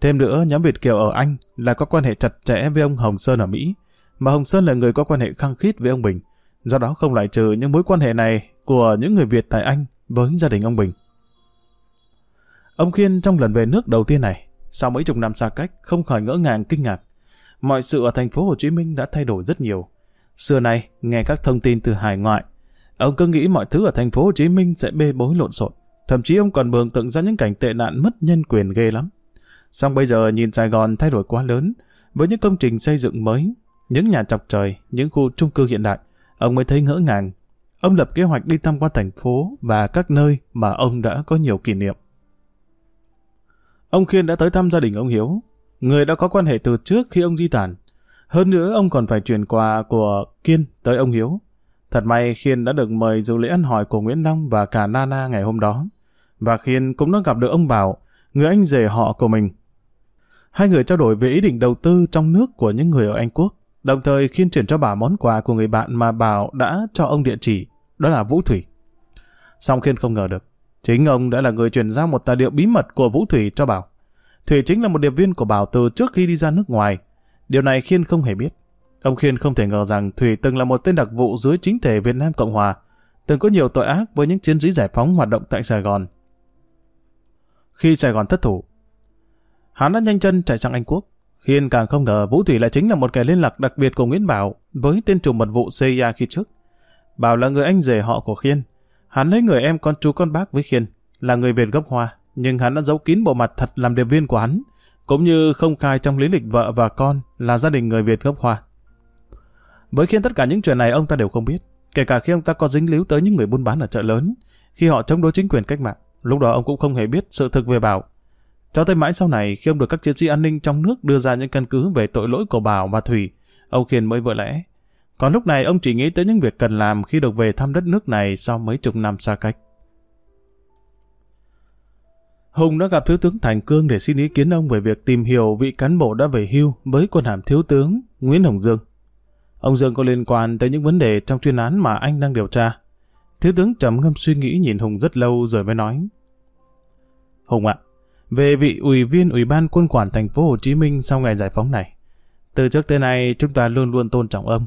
Thêm nữa, nhóm Việt Kiều ở Anh là có quan hệ chặt chẽ với ông Hồng Sơn ở Mỹ, mà Hồng Sơn là người có quan hệ khăng khít với ông Bình, do đó không loại trừ những mối quan hệ này của những người Việt tại Anh với gia đình ông Bình. Ông Khiên trong lần về nước đầu tiên này, sau mấy chục năm xa cách, không khỏi ngỡ ngàng kinh ngạc. Mọi sự ở thành phố Hồ Chí Minh đã thay đổi rất nhiều. Xưa nay, nghe các thông tin từ hải ngoại, ông cứ nghĩ mọi thứ ở thành phố Hồ Chí Minh sẽ bê bối lộn xộn. Thậm chí ông còn mường tượng ra những cảnh tệ nạn mất nhân quyền ghê lắm. Xong bây giờ nhìn Sài Gòn thay đổi quá lớn, với những công trình xây dựng mới, những nhà chọc trời, những khu trung cư hiện đại, ông mới thấy ngỡ ngàng. Ông lập kế hoạch đi thăm quan thành phố và các nơi mà ông đã có nhiều kỷ niệm. Ông Khiên đã tới thăm gia đình ông Hiếu, người đã có quan hệ từ trước khi ông di tản. Hơn nữa ông còn phải chuyển quà của Kiên tới ông Hiếu. Thật may Khiên đã được mời dự lễ ăn hỏi của Nguyễn Long và cả Nana ngày hôm đó. Và Khiên cũng đã gặp được ông Bảo, người anh rể họ của mình. Hai người trao đổi về ý định đầu tư trong nước của những người ở Anh Quốc. Đồng thời Khiên chuyển cho bà món quà của người bạn mà Bảo đã cho ông địa chỉ, đó là Vũ Thủy. Song Khiên không ngờ được, chính ông đã là người truyền giao một tài liệu bí mật của Vũ Thủy cho Bảo. Thủy chính là một điệp viên của Bảo từ trước khi đi ra nước ngoài. Điều này Khiên không hề biết. Ông Khiên không thể ngờ rằng Thủy từng là một tên đặc vụ dưới chính thể Việt Nam Cộng Hòa, từng có nhiều tội ác với những chiến sĩ giải phóng hoạt động tại Sài Gòn. Khi Sài Gòn thất thủ, hắn đã nhanh chân chạy sang Anh Quốc. Hiên càng không ngờ Vũ Thủy lại chính là một kẻ liên lạc đặc biệt của Nguyễn Bảo với tên trùm mật vụ CIA khi trước. Bảo là người anh rể họ của Khiên. Hắn lấy người em con chú con bác với Khiên, là người Việt gốc Hoa, nhưng hắn đã giấu kín bộ mặt thật làm điệp viên của hắn, cũng như không khai trong lý lịch vợ và con là gia đình người Việt gốc Hoa. Với Khiên tất cả những chuyện này ông ta đều không biết, kể cả khi ông ta có dính líu tới những người buôn bán ở chợ lớn, khi họ chống đối chính quyền cách mạng. Lúc đó ông cũng không hề biết sự thực về Bảo. Cho tới mãi sau này, khi ông được các chiến sĩ an ninh trong nước đưa ra những căn cứ về tội lỗi của Bảo và Thủy, ông Khiên mới vỡ lẽ. Còn lúc này ông chỉ nghĩ tới những việc cần làm khi được về thăm đất nước này sau mấy chục năm xa cách. Hùng đã gặp Thiếu tướng Thành Cương để xin ý kiến ông về việc tìm hiểu vị cán bộ đã về hưu với quân hàm Thiếu tướng Nguyễn Hồng Dương. Ông Dương có liên quan tới những vấn đề trong chuyên án mà anh đang điều tra. Thiếu tướng trầm ngâm suy nghĩ nhìn Hùng rất lâu rồi mới nói. Hùng ạ, về vị ủy viên Ủy ban quân quản thành phố Hồ Chí Minh sau ngày giải phóng này, từ trước tới nay chúng ta luôn luôn tôn trọng ông.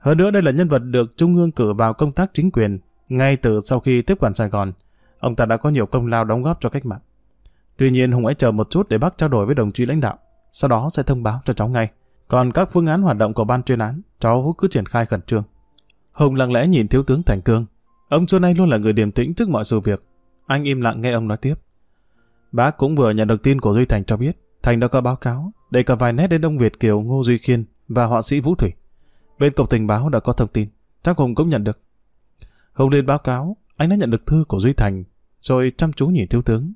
Hơn nữa đây là nhân vật được Trung ương cử vào công tác chính quyền ngay từ sau khi tiếp quản Sài Gòn. Ông ta đã có nhiều công lao đóng góp cho cách mạng. Tuy nhiên Hùng hãy chờ một chút để bác trao đổi với đồng chí lãnh đạo, sau đó sẽ thông báo cho cháu ngay. Còn các phương án hoạt động của ban chuyên án, cháu cứ triển khai khẩn trương. Hùng lặng lẽ nhìn thiếu tướng Thành Cương. Ông xưa nay luôn là người điềm tĩnh trước mọi sự việc. Anh im lặng nghe ông nói tiếp. Bác cũng vừa nhận được tin của Duy Thành cho biết, Thành đã có báo cáo, đầy cả vài nét đến Đông Việt Kiều Ngô Duy Khiên và họa sĩ Vũ Thủy. Bên cục tình báo đã có thông tin, chắc Hùng cũng nhận được. Hùng lên báo cáo, anh đã nhận được thư của Duy Thành, rồi chăm chú nhìn thiếu tướng.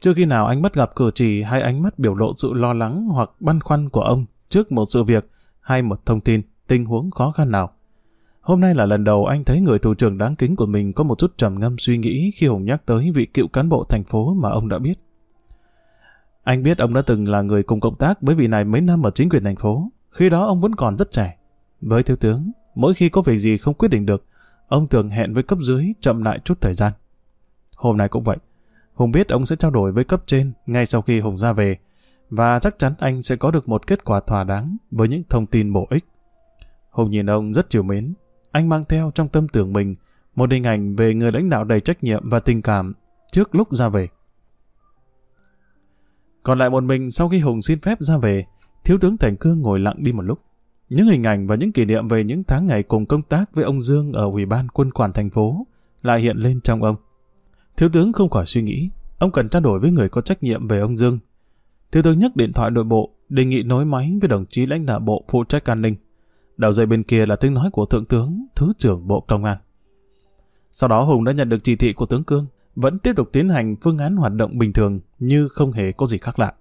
Chưa khi nào anh bắt gặp cử chỉ hay ánh mắt biểu lộ sự lo lắng hoặc băn khoăn của ông trước một sự việc hay một thông tin, tình huống khó khăn nào. Hôm nay là lần đầu anh thấy người thủ trưởng đáng kính của mình có một chút trầm ngâm suy nghĩ khi Hùng nhắc tới vị cựu cán bộ thành phố mà ông đã biết. Anh biết ông đã từng là người cùng cộng tác với vị này mấy năm ở chính quyền thành phố. Khi đó ông vẫn còn rất trẻ. Với thiếu tướng, mỗi khi có việc gì không quyết định được, ông thường hẹn với cấp dưới chậm lại chút thời gian. Hôm nay cũng vậy. Hùng biết ông sẽ trao đổi với cấp trên ngay sau khi Hùng ra về, và chắc chắn anh sẽ có được một kết quả thỏa đáng với những thông tin bổ ích. Hùng nhìn ông rất chiều mến. Anh mang theo trong tâm tưởng mình một hình ảnh về người lãnh đạo đầy trách nhiệm và tình cảm trước lúc ra về. Còn lại một mình sau khi Hùng xin phép ra về, thiếu tướng Thành Cương ngồi lặng đi một lúc. Những hình ảnh và những kỷ niệm về những tháng ngày cùng công tác với ông Dương ở Ủy ban quân quản thành phố lại hiện lên trong ông. Thiếu tướng không khỏi suy nghĩ, ông cần trao đổi với người có trách nhiệm về ông Dương. Thiếu tướng nhấc điện thoại nội bộ, đề nghị nối máy với đồng chí lãnh đạo bộ phụ trách an ninh. Đầu dây bên kia là tiếng nói của Thượng tướng, Thứ trưởng Bộ Công an. Sau đó Hùng đã nhận được chỉ thị của tướng Cương, vẫn tiếp tục tiến hành phương án hoạt động bình thường như không hề có gì khác lạ.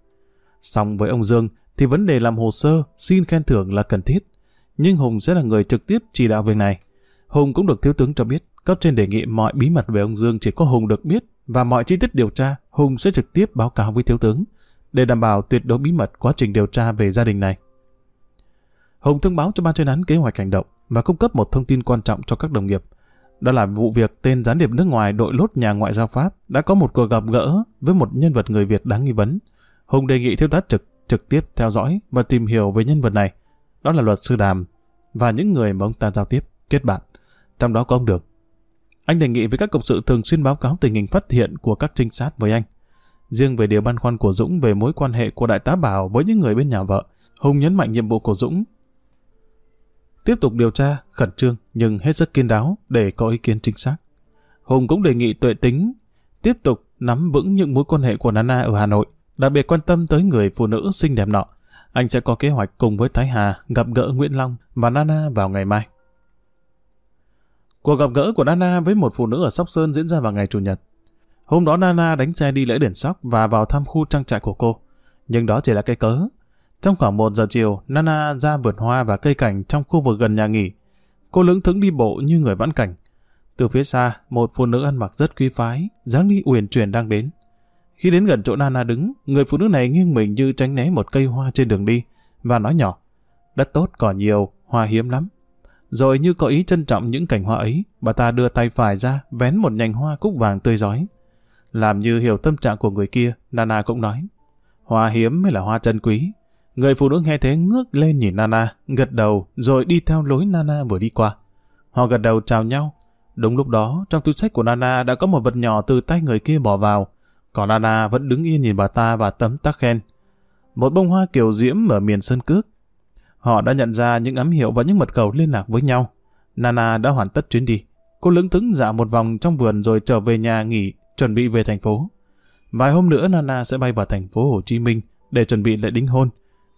Song với ông Dương thì vấn đề làm hồ sơ, xin khen thưởng là cần thiết. Nhưng Hùng sẽ là người trực tiếp chỉ đạo việc này. Hùng cũng được thiếu tướng cho biết, cấp trên đề nghị mọi bí mật về ông Dương chỉ có Hùng được biết và mọi chi tiết điều tra Hùng sẽ trực tiếp báo cáo với thiếu tướng để đảm bảo tuyệt đối bí mật quá trình điều tra về gia đình này. Hùng thông báo cho ban chuyên án kế hoạch hành động và cung cấp một thông tin quan trọng cho các đồng nghiệp. Đó là vụ việc tên gián điệp nước ngoài đội lốt nhà ngoại giao Pháp đã có một cuộc gặp gỡ với một nhân vật người Việt đáng nghi vấn. Hùng đề nghị thiếu tá trực trực tiếp theo dõi và tìm hiểu về nhân vật này. Đó là luật sư Đàm và những người mà ông ta giao tiếp, kết bạn. Trong đó có ông Được. Anh đề nghị với các cộng sự thường xuyên báo cáo tình hình phát hiện của các trinh sát với anh. Riêng về điều băn khoăn của Dũng về mối quan hệ của đại tá Bảo với những người bên nhà vợ, Hùng nhấn mạnh nhiệm vụ của Dũng tiếp tục điều tra, khẩn trương nhưng hết sức kiên đáo để có ý kiến chính xác. Hùng cũng đề nghị tuệ tính tiếp tục nắm vững những mối quan hệ của Nana ở Hà Nội, đặc biệt quan tâm tới người phụ nữ xinh đẹp nọ. Anh sẽ có kế hoạch cùng với Thái Hà gặp gỡ Nguyễn Long và Nana vào ngày mai. Cuộc gặp gỡ của Nana với một phụ nữ ở Sóc Sơn diễn ra vào ngày Chủ nhật. Hôm đó Nana đánh xe đi lễ đền Sóc và vào thăm khu trang trại của cô. Nhưng đó chỉ là cái cớ. Trong khoảng 1 giờ chiều, Nana ra vườn hoa và cây cảnh trong khu vực gần nhà nghỉ. Cô lững thững đi bộ như người vãn cảnh. Từ phía xa, một phụ nữ ăn mặc rất quý phái, dáng đi uyển chuyển đang đến. Khi đến gần chỗ Nana đứng, người phụ nữ này nghiêng mình như tránh né một cây hoa trên đường đi và nói nhỏ. Đất tốt cỏ nhiều, hoa hiếm lắm. Rồi như có ý trân trọng những cảnh hoa ấy, bà ta đưa tay phải ra, vén một nhành hoa cúc vàng tươi rói. Làm như hiểu tâm trạng của người kia, Nana cũng nói. Hoa hiếm mới là hoa chân quý. Người phụ nữ nghe thế ngước lên nhìn Nana, gật đầu, rồi đi theo lối Nana vừa đi qua. Họ gật đầu chào nhau. Đúng lúc đó, trong túi sách của Nana đã có một vật nhỏ từ tay người kia bỏ vào. Còn Nana vẫn đứng yên nhìn bà ta và tấm tắc khen. Một bông hoa kiều diễm ở miền Sơn Cước. Họ đã nhận ra những ám hiệu và những mật cầu liên lạc với nhau. Nana đã hoàn tất chuyến đi. Cô lững thững dạo một vòng trong vườn rồi trở về nhà nghỉ, chuẩn bị về thành phố. Vài hôm nữa Nana sẽ bay vào thành phố Hồ Chí Minh để chuẩn bị lễ đính hôn.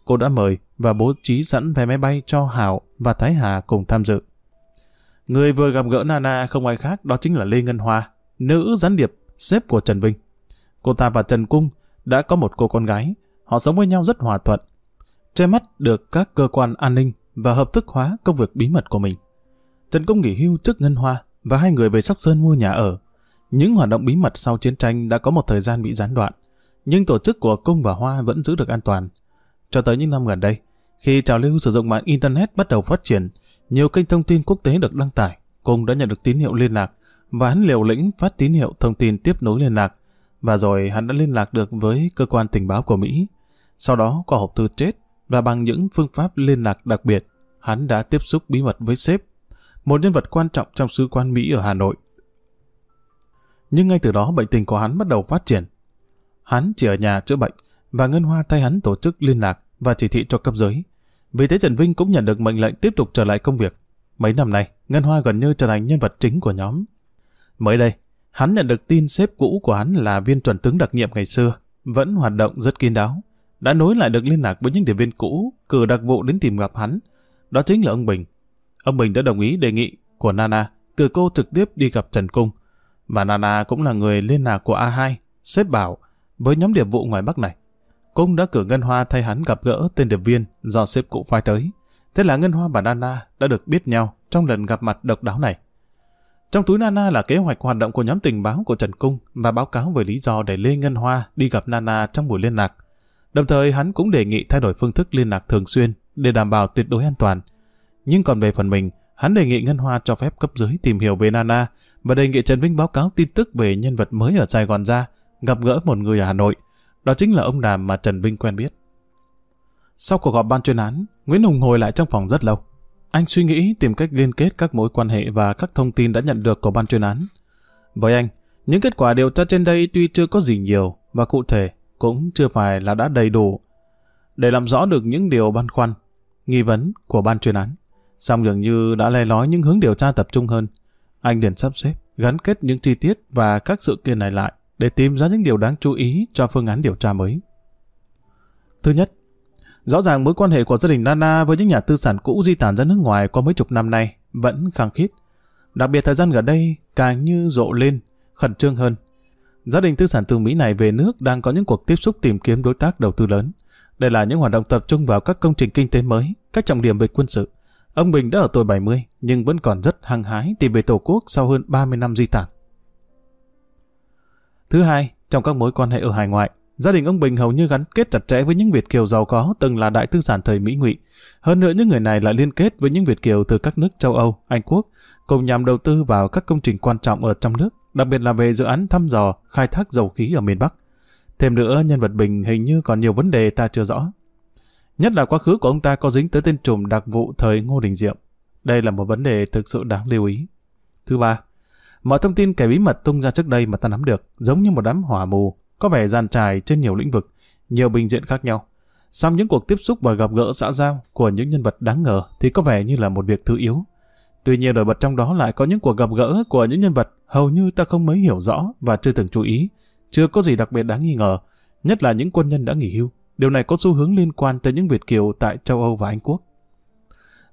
Cô đã mời và bố trí sẵn vé máy bay cho Hảo và Thái Hà cùng tham dự. Người vừa gặp gỡ Nana không ai khác đó chính là Lê Ngân Hoa, nữ gián điệp, sếp của Trần Vinh. Cô ta và Trần Cung đã có một cô con gái, họ sống với nhau rất hòa thuận. Che mắt được các cơ quan an ninh và hợp thức hóa công việc bí mật của mình. Trần Cung nghỉ hưu trước Ngân Hoa và hai người về Sóc Sơn mua nhà ở. Những hoạt động bí mật sau chiến tranh đã có một thời gian bị gián đoạn, nhưng tổ chức của Cung và Hoa vẫn giữ được an toàn. Cho tới những năm gần đây, khi trào lưu sử dụng mạng Internet bắt đầu phát triển, nhiều kênh thông tin quốc tế được đăng tải, cùng đã nhận được tín hiệu liên lạc và hắn liều lĩnh phát tín hiệu thông tin tiếp nối liên lạc và rồi hắn đã liên lạc được với cơ quan tình báo của Mỹ. Sau đó qua hộp thư chết và bằng những phương pháp liên lạc đặc biệt, hắn đã tiếp xúc bí mật với sếp, một nhân vật quan trọng trong sứ quán Mỹ ở Hà Nội. Nhưng ngay từ đó bệnh tình của hắn bắt đầu phát triển. Hắn chỉ ở nhà chữa bệnh và Ngân Hoa thay hắn tổ chức liên lạc và chỉ thị cho cấp dưới. Vì thế Trần Vinh cũng nhận được mệnh lệnh tiếp tục trở lại công việc. Mấy năm nay, Ngân Hoa gần như trở thành nhân vật chính của nhóm. Mới đây, hắn nhận được tin sếp cũ của hắn là viên chuẩn tướng đặc nhiệm ngày xưa, vẫn hoạt động rất kín đáo. Đã nối lại được liên lạc với những điệp viên cũ, cử đặc vụ đến tìm gặp hắn. Đó chính là ông Bình. Ông Bình đã đồng ý đề nghị của Nana cử cô trực tiếp đi gặp Trần Cung. Và Nana cũng là người liên lạc của A2, sếp bảo, với nhóm điệp vụ ngoài Bắc này. Cung đã cử Ngân Hoa thay hắn gặp gỡ tên điệp viên do sếp cũ phái tới. Thế là Ngân Hoa và Nana đã được biết nhau trong lần gặp mặt độc đáo này. Trong túi Nana là kế hoạch hoạt động của nhóm tình báo của Trần Cung và báo cáo về lý do để Lê Ngân Hoa đi gặp Nana trong buổi liên lạc. Đồng thời hắn cũng đề nghị thay đổi phương thức liên lạc thường xuyên để đảm bảo tuyệt đối an toàn. Nhưng còn về phần mình, hắn đề nghị Ngân Hoa cho phép cấp dưới tìm hiểu về Nana và đề nghị Trần Vinh báo cáo tin tức về nhân vật mới ở Sài Gòn ra, gặp gỡ một người ở Hà Nội. Đó chính là ông Đàm mà Trần Vinh quen biết. Sau cuộc họp ban chuyên án, Nguyễn Hùng ngồi lại trong phòng rất lâu. Anh suy nghĩ tìm cách liên kết các mối quan hệ và các thông tin đã nhận được của ban chuyên án. Với anh, những kết quả điều tra trên đây tuy chưa có gì nhiều và cụ thể cũng chưa phải là đã đầy đủ để làm rõ được những điều băn khoăn, nghi vấn của ban chuyên án. Song dường như đã le lói những hướng điều tra tập trung hơn. Anh liền sắp xếp, gắn kết những chi tiết và các sự kiện này lại để tìm ra những điều đáng chú ý cho phương án điều tra mới. Thứ nhất, rõ ràng mối quan hệ của gia đình Nana với những nhà tư sản cũ di tản ra nước ngoài qua mấy chục năm nay vẫn khăng khít. Đặc biệt thời gian gần đây càng như rộ lên, khẩn trương hơn. Gia đình tư sản từ Mỹ này về nước đang có những cuộc tiếp xúc tìm kiếm đối tác đầu tư lớn. Đây là những hoạt động tập trung vào các công trình kinh tế mới, các trọng điểm về quân sự. Ông Bình đã ở tuổi 70 nhưng vẫn còn rất hăng hái tìm về Tổ quốc sau hơn 30 năm di tản. Thứ hai, trong các mối quan hệ ở hải ngoại, gia đình ông Bình hầu như gắn kết chặt chẽ với những Việt kiều giàu có từng là đại tư sản thời Mỹ ngụy. Hơn nữa những người này lại liên kết với những Việt kiều từ các nước châu Âu, Anh Quốc, cùng nhằm đầu tư vào các công trình quan trọng ở trong nước, đặc biệt là về dự án thăm dò, khai thác dầu khí ở miền Bắc. Thêm nữa, nhân vật Bình hình như còn nhiều vấn đề ta chưa rõ. Nhất là quá khứ của ông ta có dính tới tên trùm đặc vụ thời Ngô Đình Diệm. Đây là một vấn đề thực sự đáng lưu ý. Thứ ba, mọi thông tin kẻ bí mật tung ra trước đây mà ta nắm được giống như một đám hỏa mù, có vẻ gian trải trên nhiều lĩnh vực, nhiều bình diện khác nhau. Song những cuộc tiếp xúc và gặp gỡ xã giao của những nhân vật đáng ngờ thì có vẻ như là một việc thứ yếu. Tuy nhiên nổi bật trong đó lại có những cuộc gặp gỡ của những nhân vật hầu như ta không mấy hiểu rõ và chưa từng chú ý, chưa có gì đặc biệt đáng nghi ngờ, nhất là những quân nhân đã nghỉ hưu. Điều này có xu hướng liên quan tới những Việt Kiều tại châu Âu và Anh Quốc.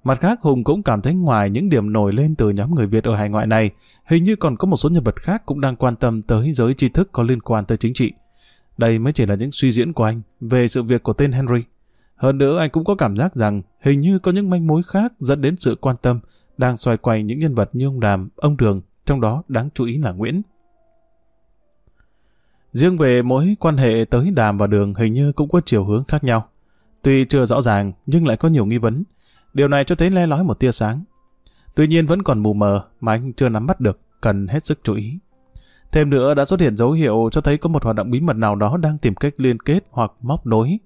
Mặt khác, Hùng cũng cảm thấy ngoài những điểm nổi lên từ nhóm người Việt ở hải ngoại này, hình như còn có một số nhân vật khác cũng đang quan tâm tới giới tri thức có liên quan tới chính trị. Đây mới chỉ là những suy diễn của anh về sự việc của tên Henry. Hơn nữa, anh cũng có cảm giác rằng hình như có những manh mối khác dẫn đến sự quan tâm đang xoay quay những nhân vật như ông Đàm, ông Đường, trong đó đáng chú ý là Nguyễn. Riêng về mối quan hệ tới Đàm và Đường hình như cũng có chiều hướng khác nhau. Tuy chưa rõ ràng nhưng lại có nhiều nghi vấn. Điều này cho thấy le lói một tia sáng. Tuy nhiên vẫn còn mù mờ mà anh chưa nắm bắt được, cần hết sức chú ý. Thêm nữa đã xuất hiện dấu hiệu cho thấy có một hoạt động bí mật nào đó đang tìm cách liên kết hoặc móc nối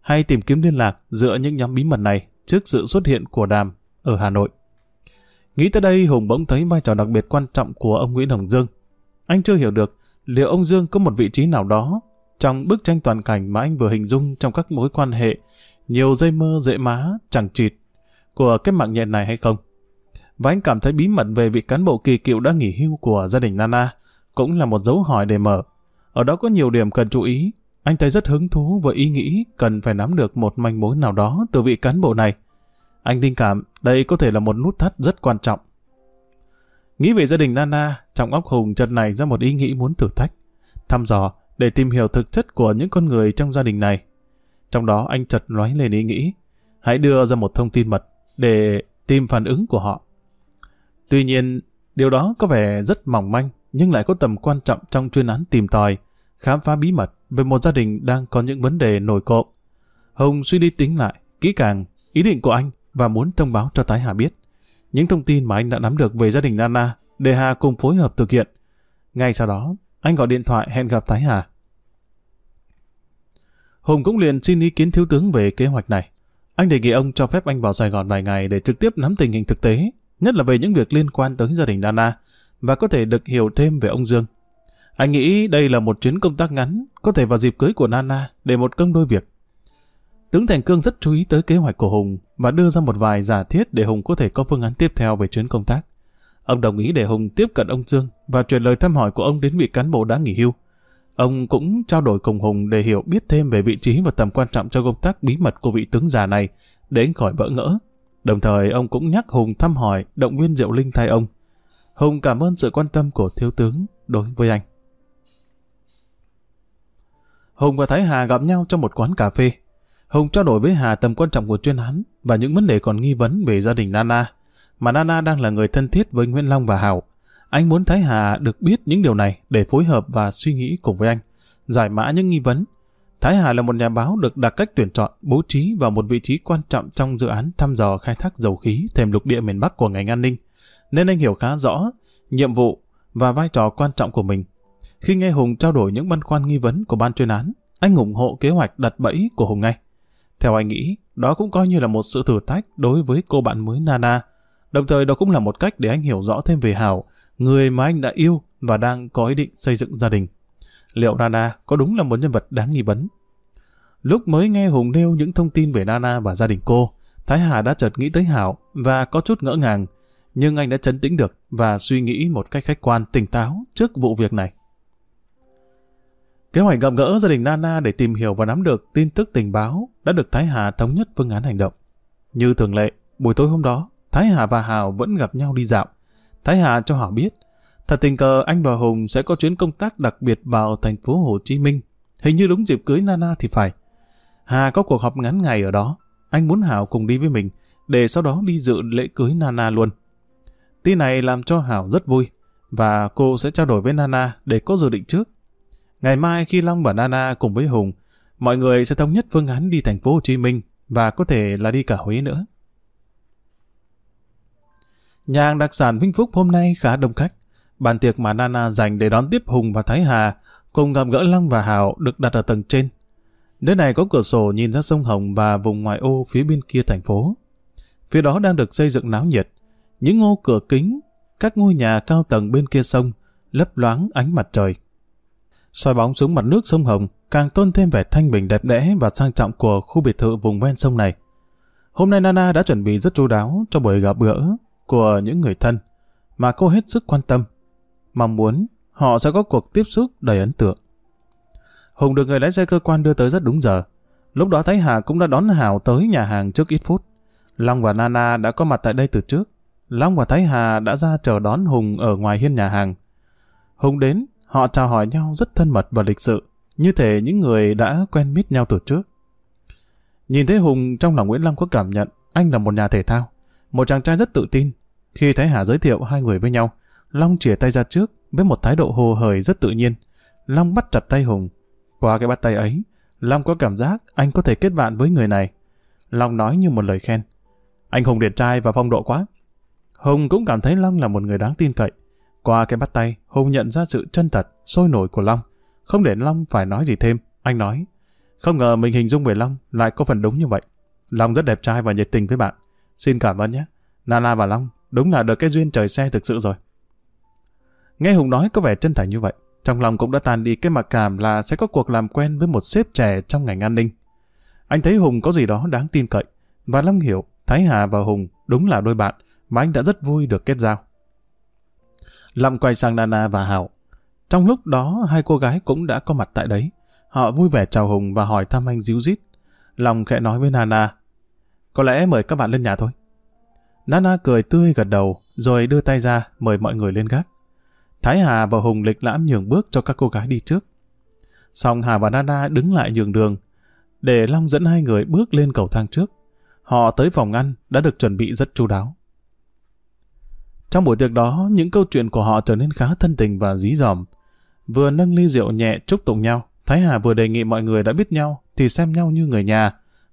hay tìm kiếm liên lạc giữa những nhóm bí mật này trước sự xuất hiện của Đàm ở Hà Nội. Nghĩ tới đây Hùng bỗng thấy vai trò đặc biệt quan trọng của ông Nguyễn Hồng Dương. Anh chưa hiểu được liệu ông Dương có một vị trí nào đó trong bức tranh toàn cảnh mà anh vừa hình dung trong các mối quan hệ nhiều dây mơ dễ má chẳng chịt của cái mạng nhện này hay không. Và anh cảm thấy bí mật về vị cán bộ kỳ cựu đã nghỉ hưu của gia đình Nana cũng là một dấu hỏi để mở. Ở đó có nhiều điểm cần chú ý. Anh thấy rất hứng thú với ý nghĩ cần phải nắm được một manh mối nào đó từ vị cán bộ này. Anh linh cảm đây có thể là một nút thắt rất quan trọng. Nghĩ về gia đình Nana, trong óc Hùng chợt này ra một ý nghĩ muốn thử thách, thăm dò để tìm hiểu thực chất của những con người trong gia đình này. Trong đó anh chợt lóe lên ý nghĩ, hãy đưa ra một thông tin mật để tìm phản ứng của họ. Tuy nhiên, điều đó có vẻ rất mỏng manh, nhưng lại có tầm quan trọng trong chuyên án tìm tòi, khám phá bí mật về một gia đình đang có những vấn đề nổi cộm. Hồng suy đi tính lại, kỹ càng, ý định của anh và muốn thông báo cho Tái Hà biết những thông tin mà anh đã nắm được về gia đình Nana để Hà cùng phối hợp thực hiện. Ngay sau đó, anh gọi điện thoại hẹn gặp Tái Hà. Hùng cũng liền xin ý kiến thiếu tướng về kế hoạch này. Anh đề nghị ông cho phép anh vào Sài Gòn vài ngày để trực tiếp nắm tình hình thực tế, nhất là về những việc liên quan tới gia đình Nana, và có thể được hiểu thêm về ông Dương. Anh nghĩ đây là một chuyến công tác ngắn, có thể vào dịp cưới của Nana để một công đôi việc. Tướng Thành Cương rất chú ý tới kế hoạch của Hùng và đưa ra một vài giả thiết để Hùng có thể có phương án tiếp theo về chuyến công tác. Ông đồng ý để Hùng tiếp cận ông Dương và truyền lời thăm hỏi của ông đến vị cán bộ đã nghỉ hưu. Ông cũng trao đổi cùng Hùng để hiểu biết thêm về vị trí và tầm quan trọng cho công tác bí mật của vị tướng già này để anh khỏi bỡ ngỡ. Đồng thời ông cũng nhắc Hùng thăm hỏi, động viên Diệu Linh thay ông. Hùng cảm ơn sự quan tâm của thiếu tướng đối với anh. Hùng và Thái Hà gặp nhau trong một quán cà phê. Hùng trao đổi với Hà tầm quan trọng của chuyên án và những vấn đề còn nghi vấn về gia đình Nana, mà Nana đang là người thân thiết với Nguyễn Long và Hảo. Anh muốn Thái Hà được biết những điều này để phối hợp và suy nghĩ cùng với anh, giải mã những nghi vấn. Thái Hà là một nhà báo được đặt cách tuyển chọn, bố trí vào một vị trí quan trọng trong dự án thăm dò khai thác dầu khí thềm lục địa miền Bắc của ngành an ninh, nên anh hiểu khá rõ nhiệm vụ và vai trò quan trọng của mình. Khi nghe Hùng trao đổi những băn khoăn nghi vấn của ban chuyên án, anh ủng hộ kế hoạch đặt bẫy của Hùng ngay. Theo anh nghĩ, đó cũng coi như là một sự thử thách đối với cô bạn mới Nana. Đồng thời đó cũng là một cách để anh hiểu rõ thêm về Hảo, người mà anh đã yêu và đang có ý định xây dựng gia đình. Liệu Nana có đúng là một nhân vật đáng nghi vấn? Lúc mới nghe Hùng nêu những thông tin về Nana và gia đình cô, Thái Hà đã chợt nghĩ tới Hảo và có chút ngỡ ngàng, nhưng anh đã chấn tĩnh được và suy nghĩ một cách khách quan tỉnh táo trước vụ việc này. Kế hoạch gặp gỡ gia đình Nana để tìm hiểu và nắm được tin tức tình báo đã được Thái Hà thống nhất phương án hành động. Như thường lệ, buổi tối hôm đó, Thái Hà và Hào vẫn gặp nhau đi dạo. Thái Hà cho Hảo biết, thật tình cờ anh và Hùng sẽ có chuyến công tác đặc biệt vào thành phố Hồ Chí Minh. Hình như đúng dịp cưới Nana thì phải. Hà có cuộc họp ngắn ngày ở đó. Anh muốn Hảo cùng đi với mình, để sau đó đi dự lễ cưới Nana luôn. Tin này làm cho Hảo rất vui, và cô sẽ trao đổi với Nana để có dự định trước. Ngày mai khi Long và Nana cùng với Hùng, mọi người sẽ thống nhất phương án đi thành phố Hồ Chí Minh và có thể là đi cả Huế nữa. Nhà hàng đặc sản Vinh Phúc hôm nay khá đông khách. Bàn tiệc mà Nana dành để đón tiếp Hùng và Thái Hà cùng gặp gỡ Long và Hào được đặt ở tầng trên. Nơi này có cửa sổ nhìn ra sông Hồng và vùng ngoại ô phía bên kia thành phố. Phía đó đang được xây dựng náo nhiệt. Những ngô cửa kính, các ngôi nhà cao tầng bên kia sông, lấp loáng ánh mặt trời soi bóng xuống mặt nước sông Hồng, càng tôn thêm vẻ thanh bình đẹp đẽ và sang trọng của khu biệt thự vùng ven sông này. Hôm nay Nana đã chuẩn bị rất chu đáo cho buổi gặp gỡ của những người thân mà cô hết sức quan tâm. Mong muốn họ sẽ có cuộc tiếp xúc đầy ấn tượng. Hùng được người lái xe cơ quan đưa tới rất đúng giờ. Lúc đó Thái Hà cũng đã đón Hào tới nhà hàng trước ít phút. Long và Nana đã có mặt tại đây từ trước. Long và Thái Hà đã ra chờ đón Hùng ở ngoài hiên nhà hàng. Hùng đến Họ chào hỏi nhau rất thân mật và lịch sự, như thể những người đã quen biết nhau từ trước. Nhìn thấy Hùng trong lòng Nguyễn Long có cảm nhận anh là một nhà thể thao, một chàng trai rất tự tin. Khi thấy Hà giới thiệu hai người với nhau, Long chìa tay ra trước với một thái độ hồ hởi rất tự nhiên. Long bắt chặt tay Hùng. Qua cái bắt tay ấy, Long có cảm giác anh có thể kết bạn với người này. Long nói như một lời khen. Anh Hùng điển trai và phong độ quá. Hùng cũng cảm thấy Long là một người đáng tin cậy. Qua cái bắt tay, Hùng nhận ra sự chân thật, sôi nổi của Long. Không để Long phải nói gì thêm, anh nói. Không ngờ mình hình dung về Long lại có phần đúng như vậy. Long rất đẹp trai và nhiệt tình với bạn. Xin cảm ơn nhé. Nana và Long, đúng là được cái duyên trời xe thực sự rồi. Nghe Hùng nói có vẻ chân thành như vậy, trong lòng cũng đã tàn đi cái mặc cảm là sẽ có cuộc làm quen với một sếp trẻ trong ngành an ninh. Anh thấy Hùng có gì đó đáng tin cậy, và Long hiểu Thái Hà và Hùng đúng là đôi bạn mà anh đã rất vui được kết giao. Long quay sang Nana và Hảo. Trong lúc đó, hai cô gái cũng đã có mặt tại đấy. Họ vui vẻ chào Hùng và hỏi thăm anh díu dít. Long khẽ nói với Nana, có lẽ mời các bạn lên nhà thôi. Nana cười tươi gật đầu, rồi đưa tay ra mời mọi người lên gác. Thái Hà và Hùng lịch lãm nhường bước cho các cô gái đi trước. Xong Hà và Nana đứng lại nhường đường, để Long dẫn hai người bước lên cầu thang trước. Họ tới phòng ăn đã được chuẩn bị rất chu đáo. Trong buổi tiệc đó, những câu chuyện của họ trở nên khá thân tình và dí dỏm. Vừa nâng ly rượu nhẹ chúc tụng nhau, Thái Hà vừa đề nghị mọi người đã biết nhau thì xem nhau như người nhà,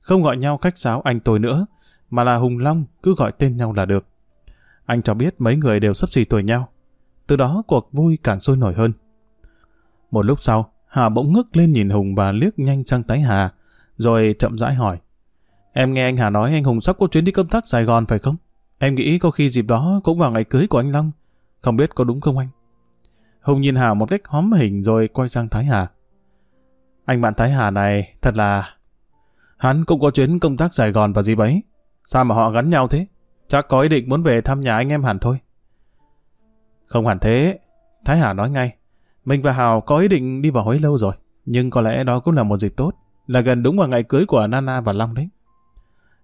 không gọi nhau khách sáo anh tôi nữa, mà là Hùng Long cứ gọi tên nhau là được. Anh cho biết mấy người đều sắp xỉ tuổi nhau. Từ đó cuộc vui càng sôi nổi hơn. Một lúc sau, Hà bỗng ngước lên nhìn Hùng và liếc nhanh sang Thái Hà, rồi chậm rãi hỏi. Em nghe anh Hà nói anh Hùng sắp có chuyến đi công tác Sài Gòn phải không? Em nghĩ có khi dịp đó cũng vào ngày cưới của anh Long. Không biết có đúng không anh? Hùng nhìn Hà một cách hóm hình rồi quay sang Thái Hà. Anh bạn Thái Hà này thật là... Hắn cũng có chuyến công tác Sài Gòn và gì bấy. Sao mà họ gắn nhau thế? Chắc có ý định muốn về thăm nhà anh em hẳn thôi. Không hẳn thế. Thái Hà nói ngay. Mình và Hào có ý định đi vào Huế lâu rồi. Nhưng có lẽ đó cũng là một dịp tốt. Là gần đúng vào ngày cưới của Nana và Long đấy.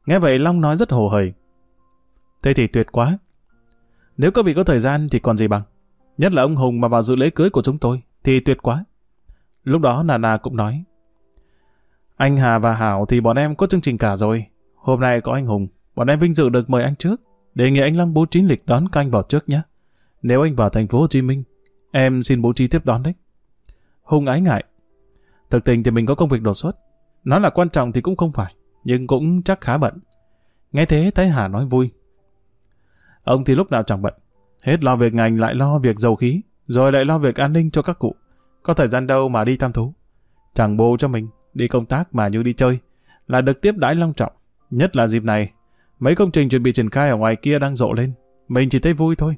Nghe vậy Long nói rất hồ hởi. Thế thì tuyệt quá. Nếu các vị có thời gian thì còn gì bằng. Nhất là ông Hùng mà vào dự lễ cưới của chúng tôi thì tuyệt quá. Lúc đó Nana cũng nói. Anh Hà và Hảo thì bọn em có chương trình cả rồi. Hôm nay có anh Hùng, bọn em vinh dự được mời anh trước. Đề nghị anh Long bố trí lịch đón canh vào trước nhé. Nếu anh vào thành phố Hồ Chí Minh, em xin bố trí tiếp đón đấy. Hùng ái ngại. Thực tình thì mình có công việc đột xuất. Nói là quan trọng thì cũng không phải, nhưng cũng chắc khá bận. Nghe thế Thái Hà nói vui. Ông thì lúc nào chẳng bận. Hết lo việc ngành lại lo việc dầu khí, rồi lại lo việc an ninh cho các cụ. Có thời gian đâu mà đi tham thú. Chẳng bù cho mình, đi công tác mà như đi chơi, là được tiếp đãi long trọng. Nhất là dịp này, mấy công trình chuẩn bị triển khai ở ngoài kia đang rộ lên. Mình chỉ thấy vui thôi.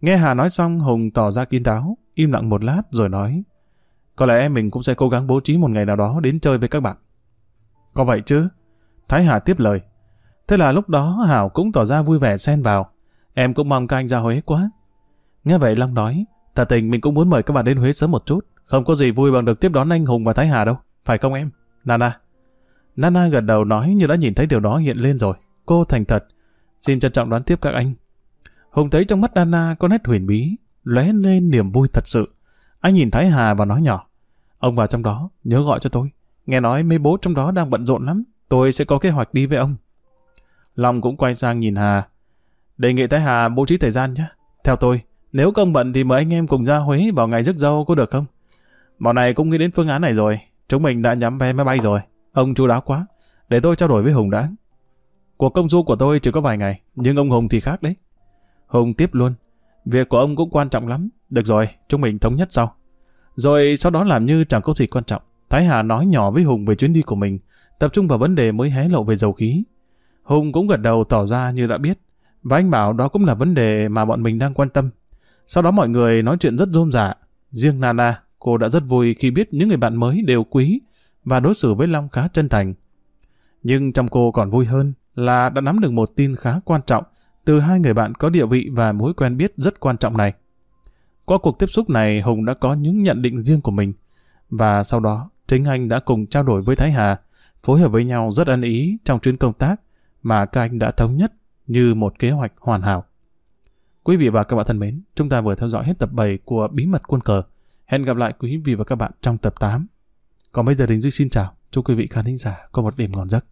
Nghe Hà nói xong, Hùng tỏ ra kiên đáo, im lặng một lát rồi nói. Có lẽ mình cũng sẽ cố gắng bố trí một ngày nào đó đến chơi với các bạn. Có vậy chứ? Thái Hà tiếp lời. Thế là lúc đó Hảo cũng tỏ ra vui vẻ xen vào. Em cũng mong các anh ra Huế quá. Nghe vậy Long nói, thật tình mình cũng muốn mời các bạn đến Huế sớm một chút. Không có gì vui bằng được tiếp đón anh Hùng và Thái Hà đâu. Phải không em? Nana. Nana gật đầu nói như đã nhìn thấy điều đó hiện lên rồi. Cô thành thật. Xin trân trọng đón tiếp các anh. Hùng thấy trong mắt Nana có nét huyền bí, lóe lên niềm vui thật sự. Anh nhìn Thái Hà và nói nhỏ. Ông vào trong đó, nhớ gọi cho tôi. Nghe nói mấy bố trong đó đang bận rộn lắm. Tôi sẽ có kế hoạch đi với ông. Long cũng quay sang nhìn Hà. Đề nghị Thái Hà bố trí thời gian nhé. Theo tôi, nếu công bận thì mời anh em cùng ra Huế vào ngày rước dâu có được không? Bọn này cũng nghĩ đến phương án này rồi. Chúng mình đã nhắm vé máy bay rồi. Ông chú đáo quá. Để tôi trao đổi với Hùng đã. Cuộc công du của tôi chỉ có vài ngày, nhưng ông Hùng thì khác đấy. Hùng tiếp luôn. Việc của ông cũng quan trọng lắm. Được rồi, chúng mình thống nhất sau. Rồi sau đó làm như chẳng có gì quan trọng. Thái Hà nói nhỏ với Hùng về chuyến đi của mình, tập trung vào vấn đề mới hé lộ về dầu khí. Hùng cũng gật đầu tỏ ra như đã biết, và anh bảo đó cũng là vấn đề mà bọn mình đang quan tâm. Sau đó mọi người nói chuyện rất rôm rả. Riêng Nana, cô đã rất vui khi biết những người bạn mới đều quý và đối xử với Long khá chân thành. Nhưng trong cô còn vui hơn là đã nắm được một tin khá quan trọng từ hai người bạn có địa vị và mối quen biết rất quan trọng này. Qua cuộc tiếp xúc này, Hùng đã có những nhận định riêng của mình. Và sau đó, chính anh đã cùng trao đổi với Thái Hà, phối hợp với nhau rất ân ý trong chuyến công tác mà các anh đã thống nhất như một kế hoạch hoàn hảo. Quý vị và các bạn thân mến, chúng ta vừa theo dõi hết tập 7 của Bí mật quân cờ. Hẹn gặp lại quý vị và các bạn trong tập 8. Còn bây giờ Đình Duy xin chào. Chúc quý vị khán thính giả có một đêm ngon giấc.